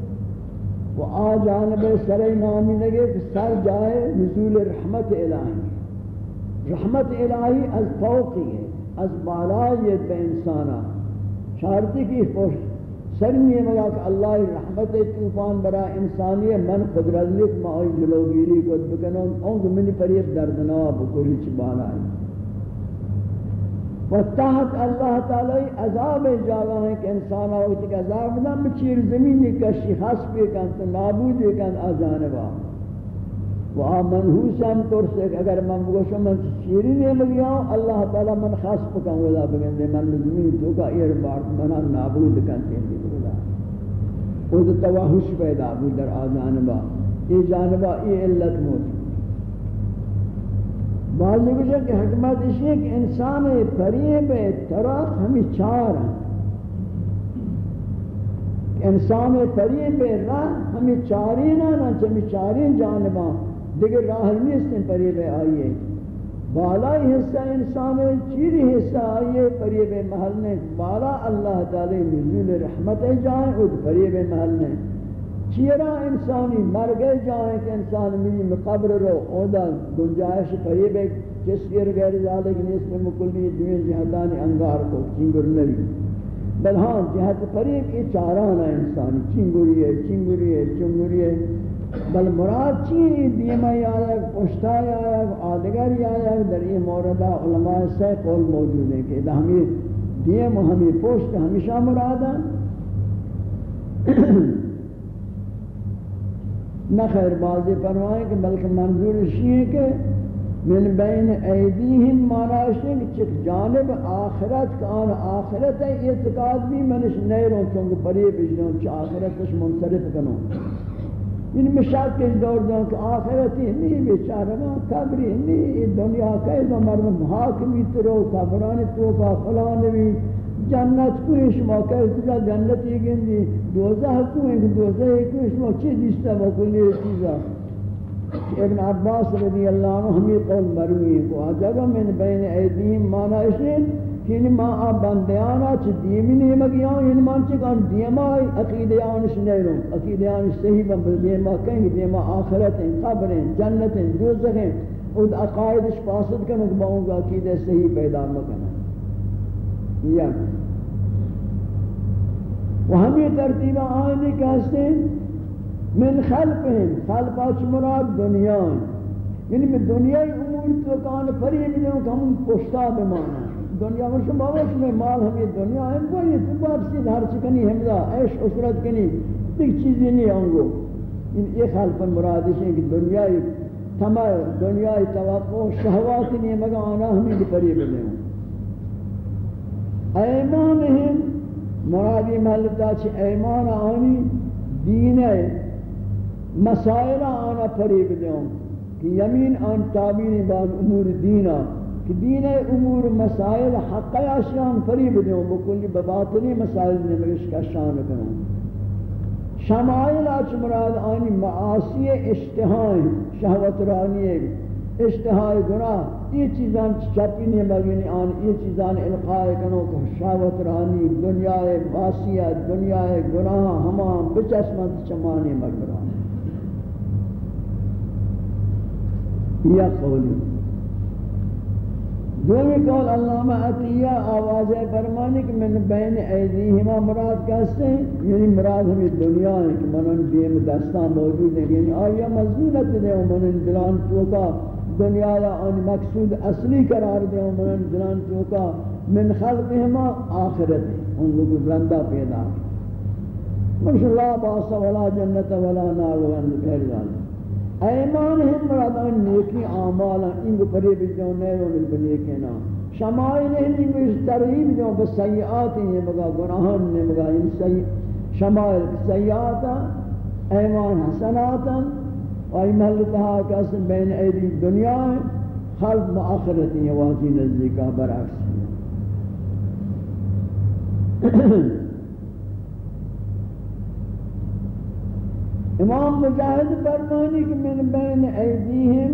و آ جانب سر نامی لگے کہ سر جائے نزول رحمت الہی۔ رحمت الہی از فوقی ہے، از بالایت بے انسانا۔ شارتی کی خوش سر نہیں مگا کہ اللہ رحمت طوفان برا انسانی من قدرت لکھ ما جلوگیری کو بکنوں اونگ منی پریب دردنا بکلی چی بالا ہے تحت اللہ تعالی عذاب جاگا ہے کہ انسان آوتی کہ عذاب نہ بچیر زمینی کشی حس پی کن، تو نابود کن آجانبا و آ منحوس ہم طور سے اگر من بگوشم من چیری نہیں لگیا اللہ تعالی من خاص پکن ولا بگن دے، من زمین تو کا ایر بار منا نابود کن، تین دی بلا خود تواہش پیدا بود در آجانبا یہ جانبا یہ علت موجود۔ بعضی کچھ کہ حکمت اسی ہے کہ انسان قریب طرف ہمیں چار ہیں۔ انسان قریب راہ ہمیں چاری نہ نہ ہمیں چاری جانباں۔ دیگر راہ نہیں ہیں قریب آئیے بالائی حصہ انسان چیری حصہ آئیے قریب محل نے بالا اللہ تعالی نزول رحمت جائیں اور قریب محل نے چیرا انسانی مر گئے جائیں کہ انسان ملی قبر رو، اودا گنجائش قریب ہے جس گر غیر ذالک نیس میں مکلی دوئے جہدان انگار کو چنگر نبی۔ بل ہاں جہت قریب یہ چاران ہے انسانی چنگری ہے چنگری ہے چنگری ہے۔ بل مراد چی دیمہ آیا پشتا آیا آدگر آیا، در یہ موردہ علماء سے قول موجود ہے کہ ہمیں دیم و ہمیں پشت ہمیشہ مراد ہے نہ خیر بازی فرمائیں کہ بلکہ منظور اسی ہے کہ من بین ایدیہم ماناشن چک جانب آخرت کا آن آخرت ہے اعتقاد بھی منش نہیں رہوں چونکہ پری بجنوں چھ آخرت کش منصرف کنوں۔ یعنی ان مشاک کے دور دوں کہ آخرتی نہیں بیچارہ ماں قبری نہیں دنیا کئی مردم حاکمی ترو کفرانی تو کا فلان بھی جنت کوئی شما کہ کجا جنت یہ گندی. دوزخ کوئی دوزخ کوئی شما چی دیستا بکلی چیزا؟ ابن عباس رضی اللہ عنہ ہمیں قول مروی کو. جگہ من بین ایدیم مانا اسے کہ ما آ بندیانا چ دیمی نہیں مگیاں ان یعنی مان چ کان دیما عقیدیان شنیروں عقیدیان صحیح بن دیما کہیں، دیما آخرت ہیں قبر ہیں جنت ہیں دوزخ ہیں اور عقائد فاسد کنو کہ باؤں گا عقیدہ صحیح پیدا مکنا یا و ہمیں ترتیب آئینی کہتے ہیں من خلقهم خلقات مراد؟ دنیا یعنی میں دنیای امور تو کان فریب دوں کہ ہم پشتا بمانا دنیا میں باوش میں مال ہمیں دنیا ہے وہ یہ تو باب سے ہر چکنی ہمدا عیش اسرت کنی. ایک چیزی نہیں آنگو یہ خلق مراد ہے کہ دنیا تمام دنیا توقع شہوات نہیں مگر آنا ہمیں فریب دوں ایمانہم مرادی محلتا چھ ایمان آنی، دین مسائل آنا فریب دوں کہ یمین آن تابین بان امور دینا کہ دین امور مسائل حق اشیان فریب دوں بکلی بباطلی مسائل نمگش کا شان کروں شمائل آچ مراد آنی معاصی اشتہائیں شہوت رانی اشتہائی گناہ، یہ چیزان چپی نہیں مگنی آن، یہ چیزان القاء کنو کہ شہوت رانی دنیا معاصیہ دنیا گناہ ہمان بچسمت چمانی مگران یا قولی. دومی قول علامہ عطیہ آواز فرمانی کہ من بین ایدیہما مراد کہتے ہیں یعنی مراد ہمیں دنیا ہے کہ منن دیم دستان موجود ہیں یعنی آیا مزینت دے منن دلان چوکا دنیا یا ان مقصود اصلی قرار دے عمران جنان تو کا من خلق ہما اخرت ان لوگ برندا پیدا ماشاء اللہ باص ولا جنت ولا نار وان پھیر جان ایمان ہے، مراد ان نیک اعمال ان پرے بجو نے ان بنے کے نام۔ شمائل ہیں، ان میں ترہیب جو بسیئات ہیں مگا گناہوں نے مگا ان سی شمائل سیئات ایمان حسنات آئی ملتہا کس بین ایدی دنیا ہے، خلق معاخرتی ہے واضی نزدیکہ برعکس ہے امام مجاہد برمانی کہ من بین ایدی ہیں،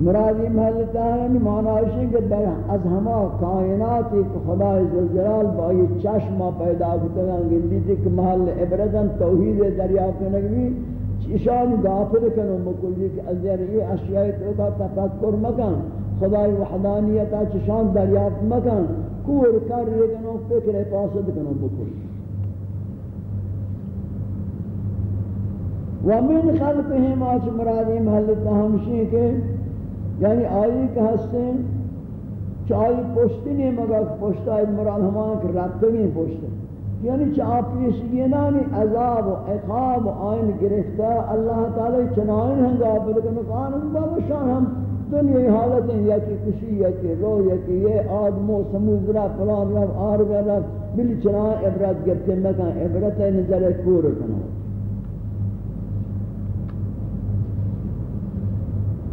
مرادی محلتا ہے یعنی معنائشی کہ از ہمہ کائناتی کہ خدا عزوجلال بائی چشمہ پیدا کرتے ہیں انگلیتی کہ محل عبرتاں توحید دریافت نگوی اشان غافل کنو مکلی کہ از یعنی یہ اشیاء تو کا تفکر مکن. خدای وحدانیتا چشان دریافت مکن. کور کر رکنو فکر پاسد کنو مکلی ومن خلقهم آج مرادی محلتا ہمشی کے یعنی آئی کہ ہستیں چاہی پشتی نہیں مگا پشت آئی مراد ہمان کہ ربطنی پشت. یعنی چاہ پیشگینانی عذاب و اقاب و آئین گرفتہ اللہ تعالی چنائن ہنگا بلکن قانون بابا شان ہم دنیا حالت ہیں، یا کہ کشی یا کہ رو، یا کہ یہ آدم و سمود را فلان را آرگ را بلی چنائن عبرت گرتے مکان، عبرت نظر کور کنا کنو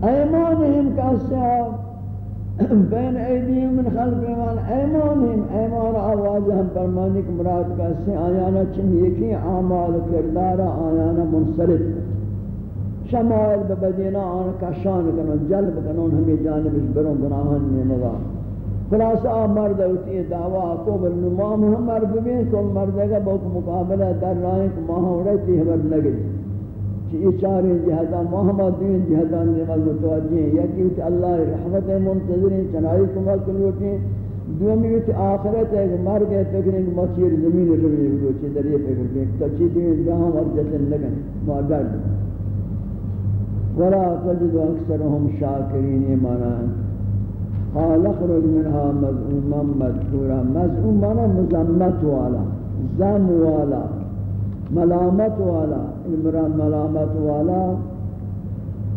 ایمانهم کاسا بین ایدیہم من خلق ایمان ایمان ہم ایمان آواز ہم پرمانی کہ مراد کسی اس سے آیانا چن یکی اعمال کردارا آیانا منصرف شمال ببدینا آن کا شان کنون جلب کنون ہمی جانب اس بروں گناہن میں نگا۔ خلاص آ مرد اوتی دعوی آکو بلنمام ہم مرد بین کل مرد کا بہت مقابلہ در رائیں کہ ماہورتی ہمر لگی کہ یہ چارے جہدان محمد دین جہدان نعمت متوجہ ہیں۔ یا کہ اللہ رحمت منتظر ہیں، چنائی کمال کنوٹی ہیں دومی کہ آخرت ہے کہ مر گئے فکریں کہ مسیر زمین روی بروچے در یہ فکر کہ تچی دین جہاں اور جتن لگن معدد ولا تجد اکثرهم شاکرین ایمانا قال اخرج منها مذعوما مذکورا مذعوم مانا مزمت والا، زم والا۔ ملامت والا، عمران ملامت والا،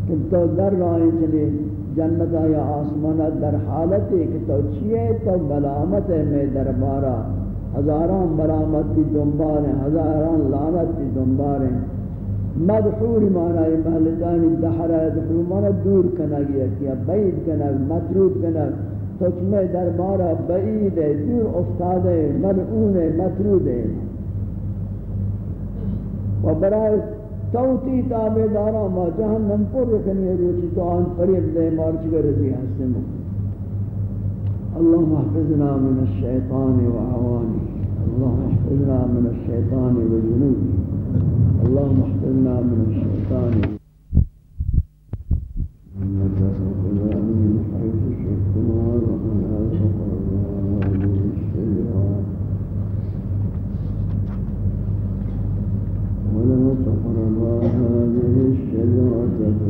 کہ تو در رائیں چلے، جنت یا آسمان در حالت ہے کہ تو چیئے، تو ملامت ہے میں دربارہ۔ ہزاران ملامت کی دنبار ہیں، ہزاران لعنت کی دنبار ہیں۔ مدحور مانا ہے محلتانی دحرہ دحور مانا دور کنگ یا کیا، بعید کنگ مطرود کنگ تو چمیں دربارہ بعید ہے، دور افتاد ہے ملعون ہے، مطرود ہے۔ و برای توتی تابدارا ما جهنم پر رکنی روچی تو آن قریب دے مارچ گر رجی حسن اللہ محفظنا من الشیطان و عوانی. اللہ محفظنا من الشیطان و جنوب اللہ محفظنا من الشیطان و جنوب the Lord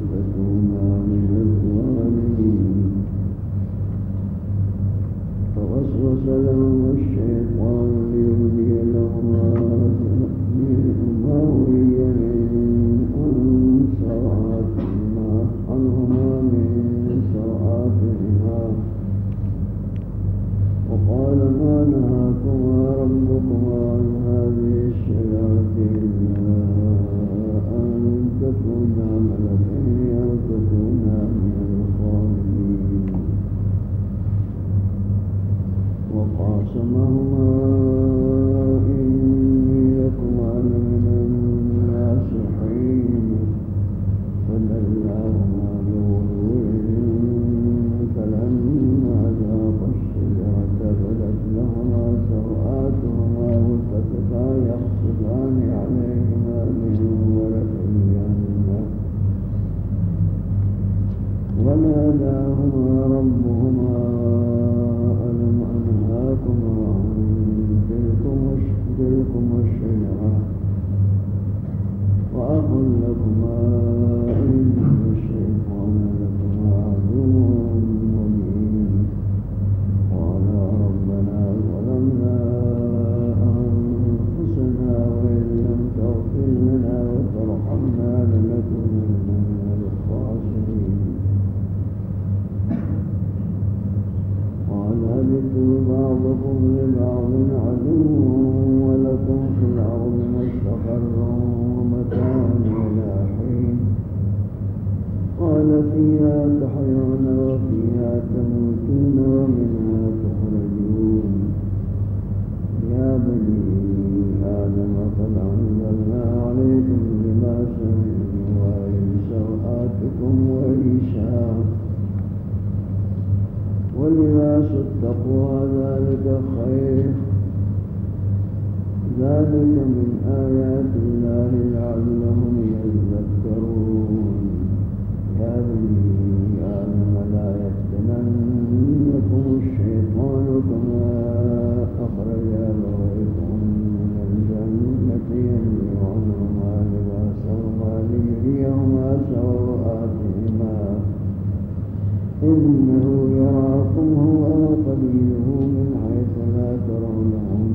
إنه يراكم هو وقبيله من حيث لا ترونهم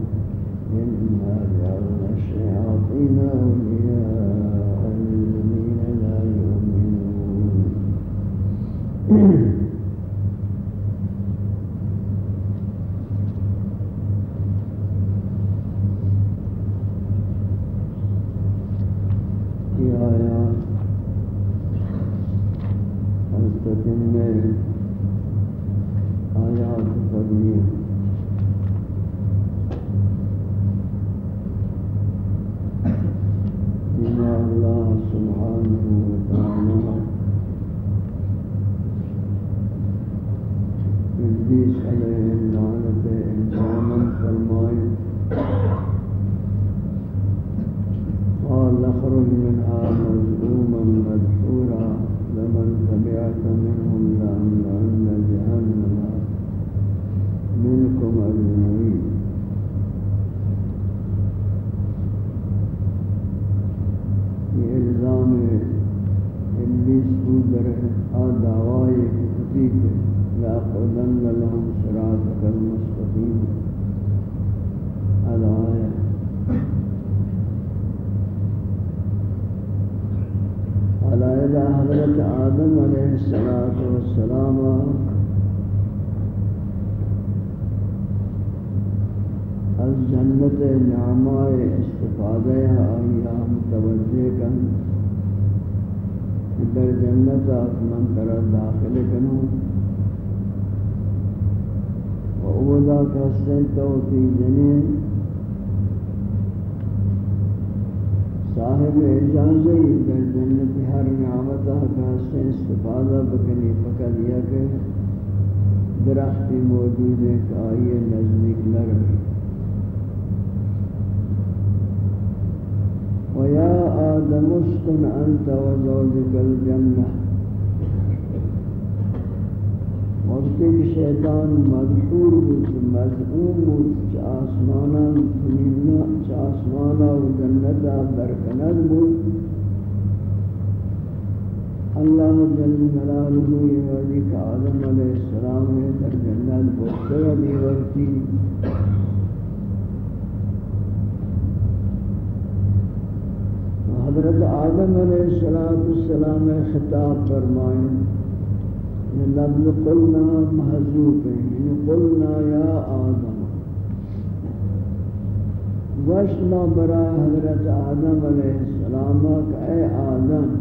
إن هذا الشياطين أولياء از جنت نعمائے استفادہ ایام متوجہ کن در جنت آپ من داخل کنو و اولا کسن توتی جنی صاحب اجازه در جنت ہر نعمت کا سے استفادہ بکنی فقط یہ کہ درخت موجود ہے کہ آئیے نزدیک نہ رہے ويا آدم اسكن أنت وزوجك الجنة وقت شیطان مذکور بود مذعوم بود چه آسمانا دنیا چه آسمانا و جنتا برکند بود. اللہ جل جلالہ یہ کہ آدم علیہ السلام نے در جنت بہتر دی حضرت آدم علیہ السلام السلام خطاب فرمائیں یہ یعنی قلنا محضوب ہے یعنی قلنا یا آدم۔ وش برا حضرت آدم علیہ السلام اے آدم،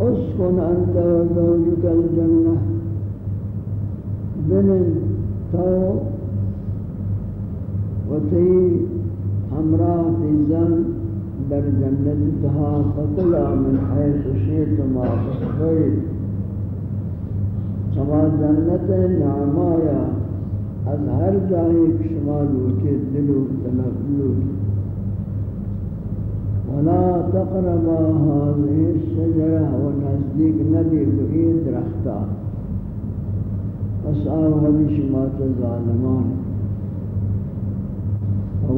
اسکن انت و زوجک الجنہ۔ بنن تو، و تی همراه في در جنت تها فکلا من حيث شئتما فخبرت شما جنت نعمایا از هر جایی که شما لوٹی دلو طلب لوٹی ولا تقربا هذه الشجرة ونزدیک نبی بئی درختا پس آوہدی شما ظالمان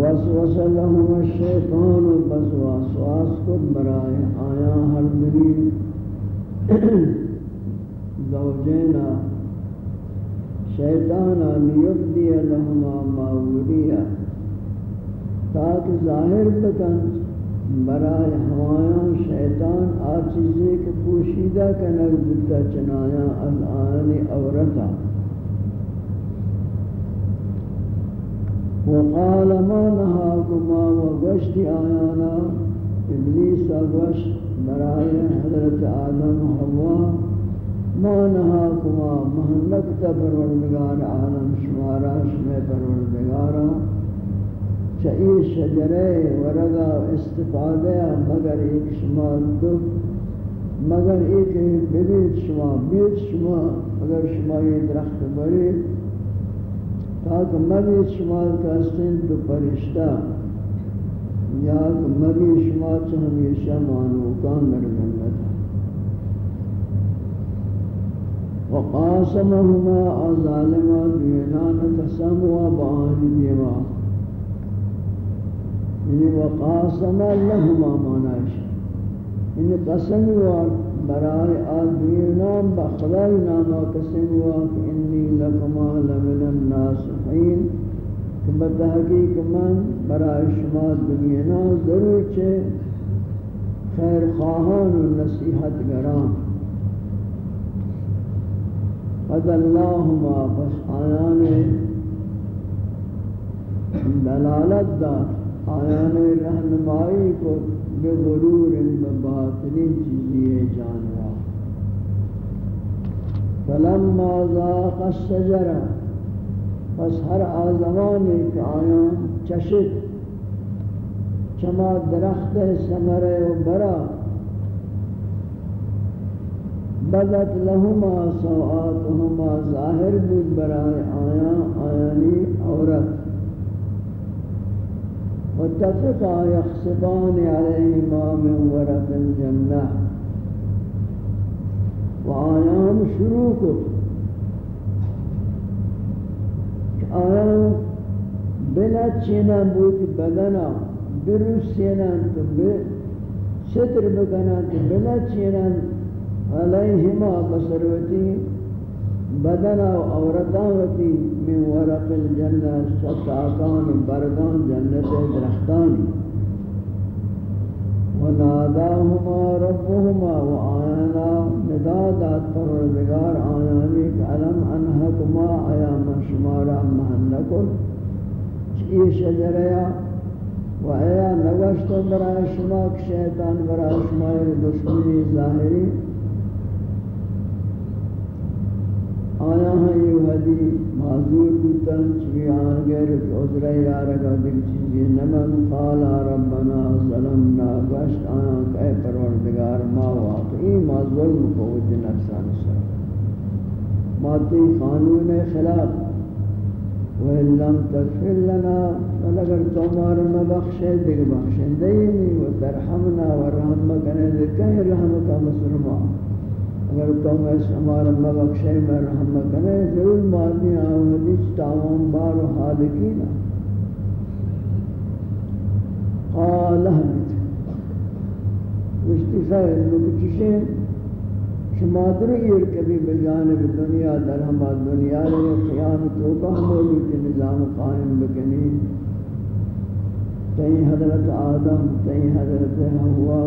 وسوس لهم الشيطان بس واسواس کن برائے آیا ہر منی زوجینا، شیطانا لیبدی لہما ماوریا تاکہ ظاہر بکن برائے ہمایاں شیطان آ چیزیں کہ پوشیدہ کنک بودتا چنایا الان عورتا وقال ما نهاكما وغشت آيانا. إبليس وغشت برای حضرت آدم حوا. ما نهاكما مهنکت پروردگار عالم شمارا شمع پروردگارا. چئی شجرے ورگا استفادہ مگر ایک شما دو. مگر ایک ببید شما بید شما اگر شما یہ درخت بڑی تاکہ مبی شما کستن دو پرشتہ یا مبی شما چھ ہمیشہ مانوکان در جنت وقاسمهما ظالما دینان قسم و بان دیما یعنی وقاسم لهما ماناش یعنی قسم و برای آدمینان بخدای ناما قسم ہوا کہ انی لکما لمن الناصحین کہ بتحقیق من برای شما دنیا ضرور چھے خیر خواہان و نصیحت گران قد اللہما پس آیان دلالت دار آیان رہنمائی کو بغرور بباطنی چیزی جانوا. فلما ذاق الشجرة پس ہر آزمانی کہ آیان چشد چما درخت سمر و برا بدت لهما سوآتهما ظاہر بود برای آیان آیانی عورت. واتفقا يخصبان عليهما من ورق الجنة. وآيام شروع آن بلا چینا بود بدنا برسینا تو ستر بکنا تو بلا چینا علیہما بسروتی بدن و عورتاوتی، من ورق الجنة ستعقان بردان جنت درختانی. وناداهما ربهما وآيانا ندادات پروردگار آیانی کہ علم انہکما آیا من شمارا مهنکل چی شجریا و آیا نگشت برای شما که شیطان برای شما دشمنی ظاهری؟ آیا ہیں یہ حدی معذور بودتاں چوی آنگر عذر یارگا دیکھ چیزی نمن قالا ربنا ظلمنا گشت آیا کہ پروردگار ما واقعی معذور ظلم قوت نفسان سر ماتی قانون خلاف وإن لم تغفر لنا فلگر تو مار مبخشے دیگر بخشن دینی و ترحمنا و رحم کرنے دے کہیں رحم کا مسلمان اگر تو اس ہمارا مبخشے میں رحم کرنے ضرور مادی آمدی تاوان بار و حالکینا قال احمد خیر لکچشیں شما در کبھی بجانب دنیا در ہما دنیا لے قیام تو کا مولی کے نظام قائم بکنی۔ تئی حضرت آدم تئی حضرت حوا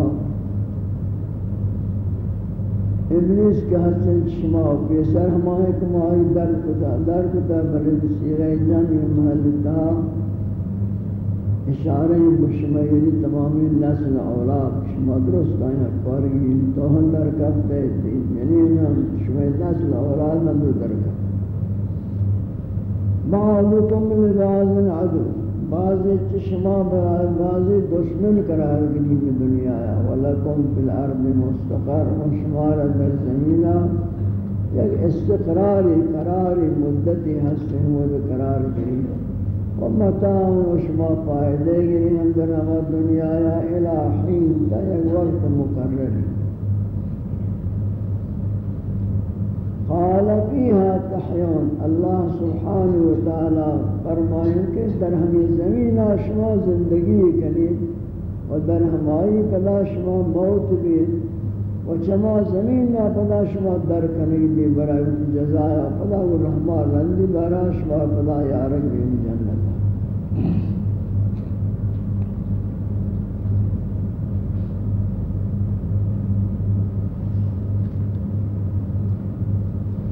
ابلیس کے حسن شما پیسر ہمائے کمائی در کتا در کتا بلد سیغہ جانی محلتا اشارہ بشمیلی تمامی نسل اولاد شما درست آئین اکباری توہن در کرتے یعنی ہم شما نسل اولاد من در کرتے بعضكم لبعض عدو بعض شما برای بعض دشمن قرار گنی میں دنیا ولکم فی الأرض مستقر و شمار در زمینہ یک استقراری قراری مدتی ہستے ہوئے قرار گنی ومتاع وشما فائدے گری ہم در دنیا یا الہین تا یک وقت مقرر قال فيها تحيون الله سبحانه وتعالى فرمائیں کہ در ہمیں زمین آشما زندگی کنید و در ہمائی پدا شما موت بھی و چما زمین پدا شما در کنید بھی برای جزایا. پدا و رحمہ رندی برای شما پدا یارک بھی جنہ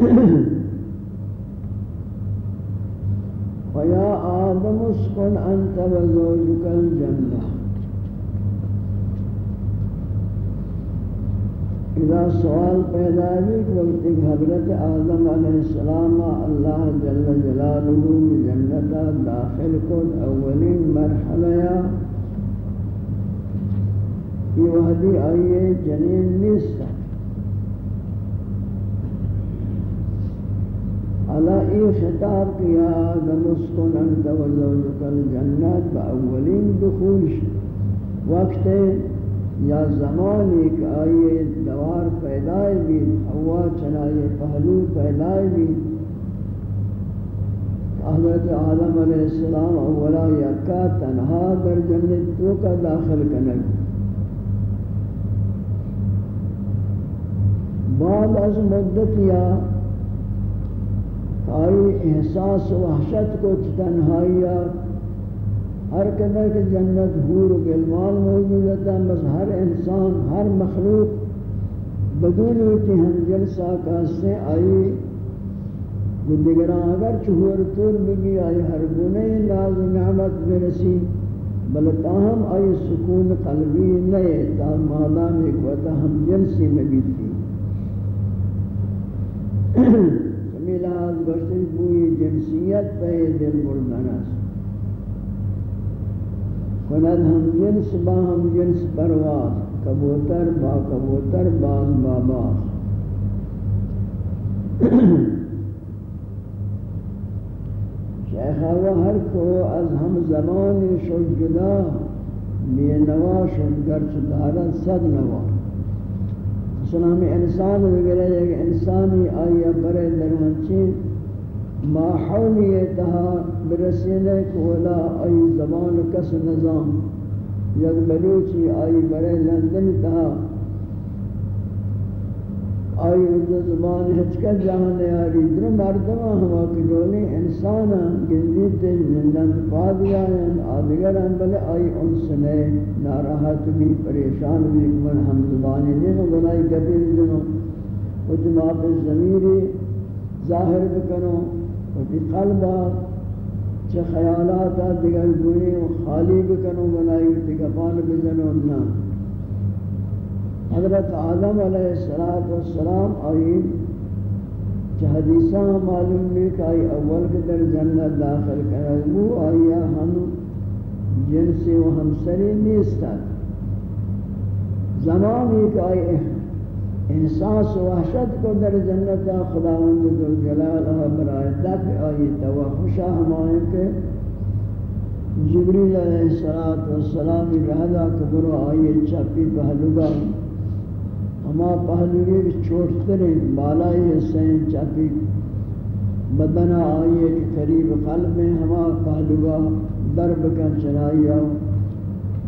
ويا آدم اسكن أنت وزوجك الجنة. إذا سؤال پیدا بھی وقت حضرت آدم علیہ السلام اللہ جل جلالہ جنت داخل کو اولین مرحلہ یہ وحدی آئیے جنین نیست. على اي خطاب يا آدم اسكن انت وزوجك الجنة باولين دخول وقت یا زمانی کہ آئیے دوار پیدای بھی، ہوا چنائے پہلو پیدای بھی. حضرت آدم علیہ السلام اولا یکا تنہا در جنت تو کا داخل کنگ. بعد از مدت یا آئی احساس وحشت کو تنہائی ہر قدر کے جنت حور و گلمان موجود ہے، بس ہر انسان، ہر مخلوق بدون ہوتی ہم جلسہ کاسے آئی۔ گندگران اگر چہور طور بگی آئی، ہر گنے ناز و نعمت برسی۔ بل تاہم آئی، سکون قلبی نئے، تا مادام ایک وقت ہم جنسی میں بیتی۔ سمیلہ گوشتی بوئی جنسیت پہ دل بردن است کند ہم جنس با ہم جنس پرواز کبوتر با کبوتر باز با باز شیخ و ہر کو از ہم زمان شد جدا بے نوا شد گرچ دارا صد نوا سلام انسان وغیرہ ایک انسانی آئی برے درہنچی ما حولی تہا برسینے کو ولا ای زبان کس نظام، یک بلوچی آئی برے لندن تہا آئی ادھا زبان ہچکت جہانے آری، در مردمہ ہوا کی دولی انسانا گندی تے زندن پادیا ہیں آدگر ہم بلے آئی ان سنے ناراحت بھی، پریشان بھی، من ہم زبانی نہیں گنائی کبیر جنو وجمع بالزمیری ظاہر بکنو وفي قلبها چه خیالات دیگر گوئی و خالی بکنو بنائی دیگر پان بزنو نا حضرت آدم علیہ السلام آئی چه حدیثہ معلوم بھی کہ آئی اول کے در جنت داخل کرد کرو آئی ہم جنسی و ہمسری نیستا زمانی کہ آئی احساس وحشت کو در جنت خداوند ذل جلال و برائے دفع آئی تو ہمائیں کہ جبریل علیہ السلام رہدا کبر آئی چپی پہلوگا ہما پہلوگی چوٹترے بالائی حسین چپی بدنا آئیے کہ قریب قلب میں ہما پہلوگا درب کا چلائی آؤ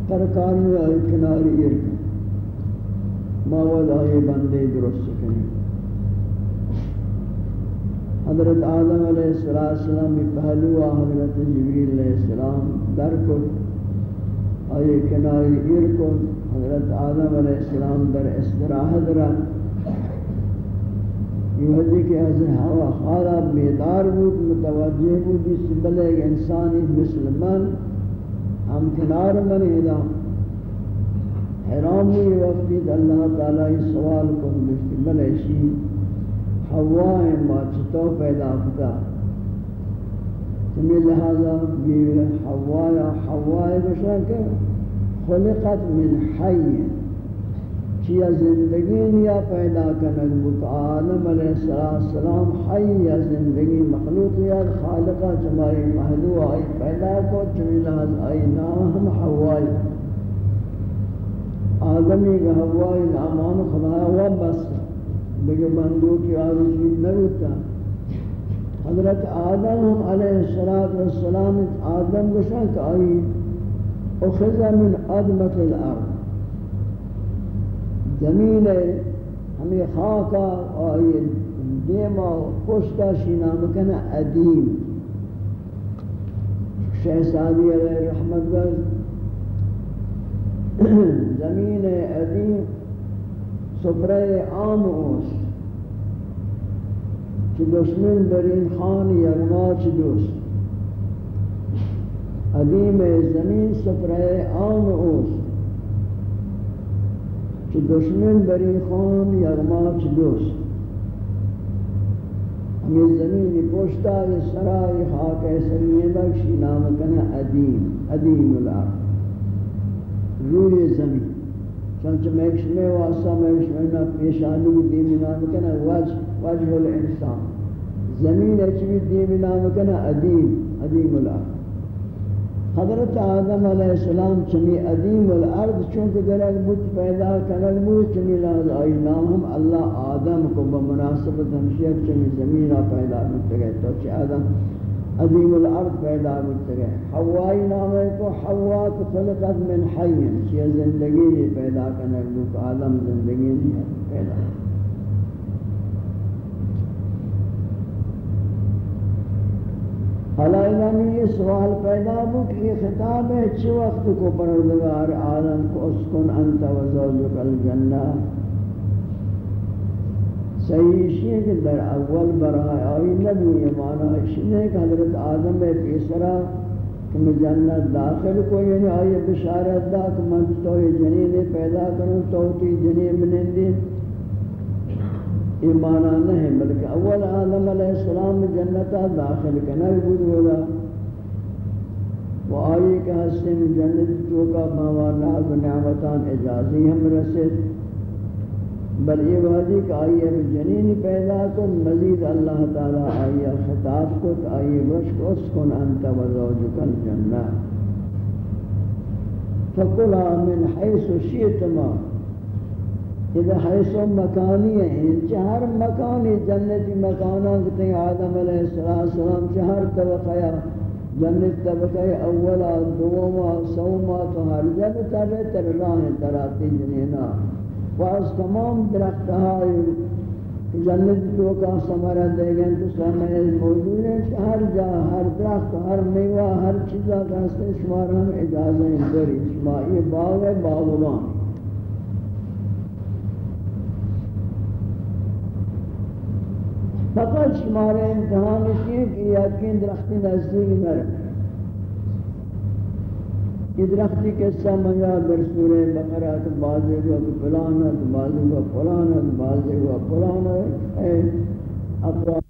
ترکاری آئی کناری ارکا ارکن ماود آئے بندے درست کنی. حضرت آدم علیہ السلام پہلو حضرت جبریل علیہ السلام در کو آئے کناری ایر کو حضرت آدم علیہ السلام در استراحت رہا یہ حدی کہ حضرت ہوا خارا بیدار بود متوجہ بود اس بلے انسانی مسلمان ہم کنار من ادا حرام ہوئی وقتی اللہ تعالیٰ تعالی سوال کو مشتی ملیشی حوائے ما چطو پیدا کتا تمہیں لہذا یہ حوائے حوائے بشا کہ خلقت من حی چیا زندگی یا پیدا کنگ بک آدم علیہ السلام حی یا زندگی مخلوق یا خالقہ چمائی محلو آئی پیدا کو چمی لہذا آئی نام ہم حوائے آدمی کا ہوائی نامان خدایا ہوا بس. دیکھ بندو کی آرزی نروتا حضرت آدم علیہ السلام آدم گشن کہ آئی اخذ من عدمت الأرض. زمین ہمیں خاکا آئی دیما خوشکا شینا مکن عدیم. شہزادی علیہ رحمت گرد زمین عظیم سفره عام اوست که دشمن در این خان یغما چه دوست عظیم زمین سفره عام اوست که دشمن در این خان یغما چه دوست ہمیں زمین پوشتا یہ سرائی خاک سریے بخشی نام کنا عدیم عدیم الارض روی زمین۔ چنانچہ میکش میں واسطہ میکش میں نہ پیشانی کی دیمی نام کنا وجہ وجہ الانسان۔ زمین اچوی دیمی نام کنا عدیم عدیم الارض۔ حضرت آدم علیہ السلام چمی عدیم الارض، چونکہ درک بود پیدا کنک بود چمی لحظ آئی نام ہم اللہ آدم کو بمناسبت ہمشیق چمی زمین پیدا بود گئے۔ تو چی آدم عظیم الارض پیدا ہوتے حوائی نامے کو حوا کو خلقت من حی یہ زندگی یہ پیدا کرنے لوگ عالم زندگی نہیں ہے، پیدا حالا یہ سوال پیدا ہو کہ یہ خطاب ہے چھ وقت کو پروردگار عالم کو اسکن انت و الجنہ؟ صحیح ہے کہ در اول برائے آئی نبی یہ معنی ہے کہ حضرت آدم پیسرا کہ میں جنت داخل کو یعنی آئی بشارت دا کہ من تو یہ جنین پیدا کروں تو تی جنین بنندی یہ معنی نہیں بلکہ اول آدم علیہ السلام جنت داخل کرنا بود ہوگا وہ آئی کہ حسن جنت تو کا موالا نعمتان اجازی ہم رسد بل یہ وادی کہ آئیے جنین پیدا کو مزید اللہ تعالی آئیے خطاب کو کہ آئیے وشک اسکن انت و زوجک الجنہ۔ فکلا من حیث شیطما اذا حیث مکانی ہیں یعنی چہر مکانی، جنتی مکانوں کہتے ہیں آدم علیہ السلام چہر طبقہ جنت طبقہ اولا، دوما، سوما، تو ہر جنت تر تر راہ تراتی جنینہ جنینا واس تمام درخت های جنت تو کا ثمرہ دے گئے تو سامنے موجود ہے ہر جا ہر درخت ہر میوہ ہر چیز کا سے شمار ہم اجازت دری شما یہ باغ ہے باغبان. فقط شمار امتحان کی کہ یقین درخت نزدیک نہ یہ درختی قصہ منگا در سورہ بقرہ تو بازے کو فلانا تو بازے کو فلانا تو بازے کو فلانا ہے۔ اے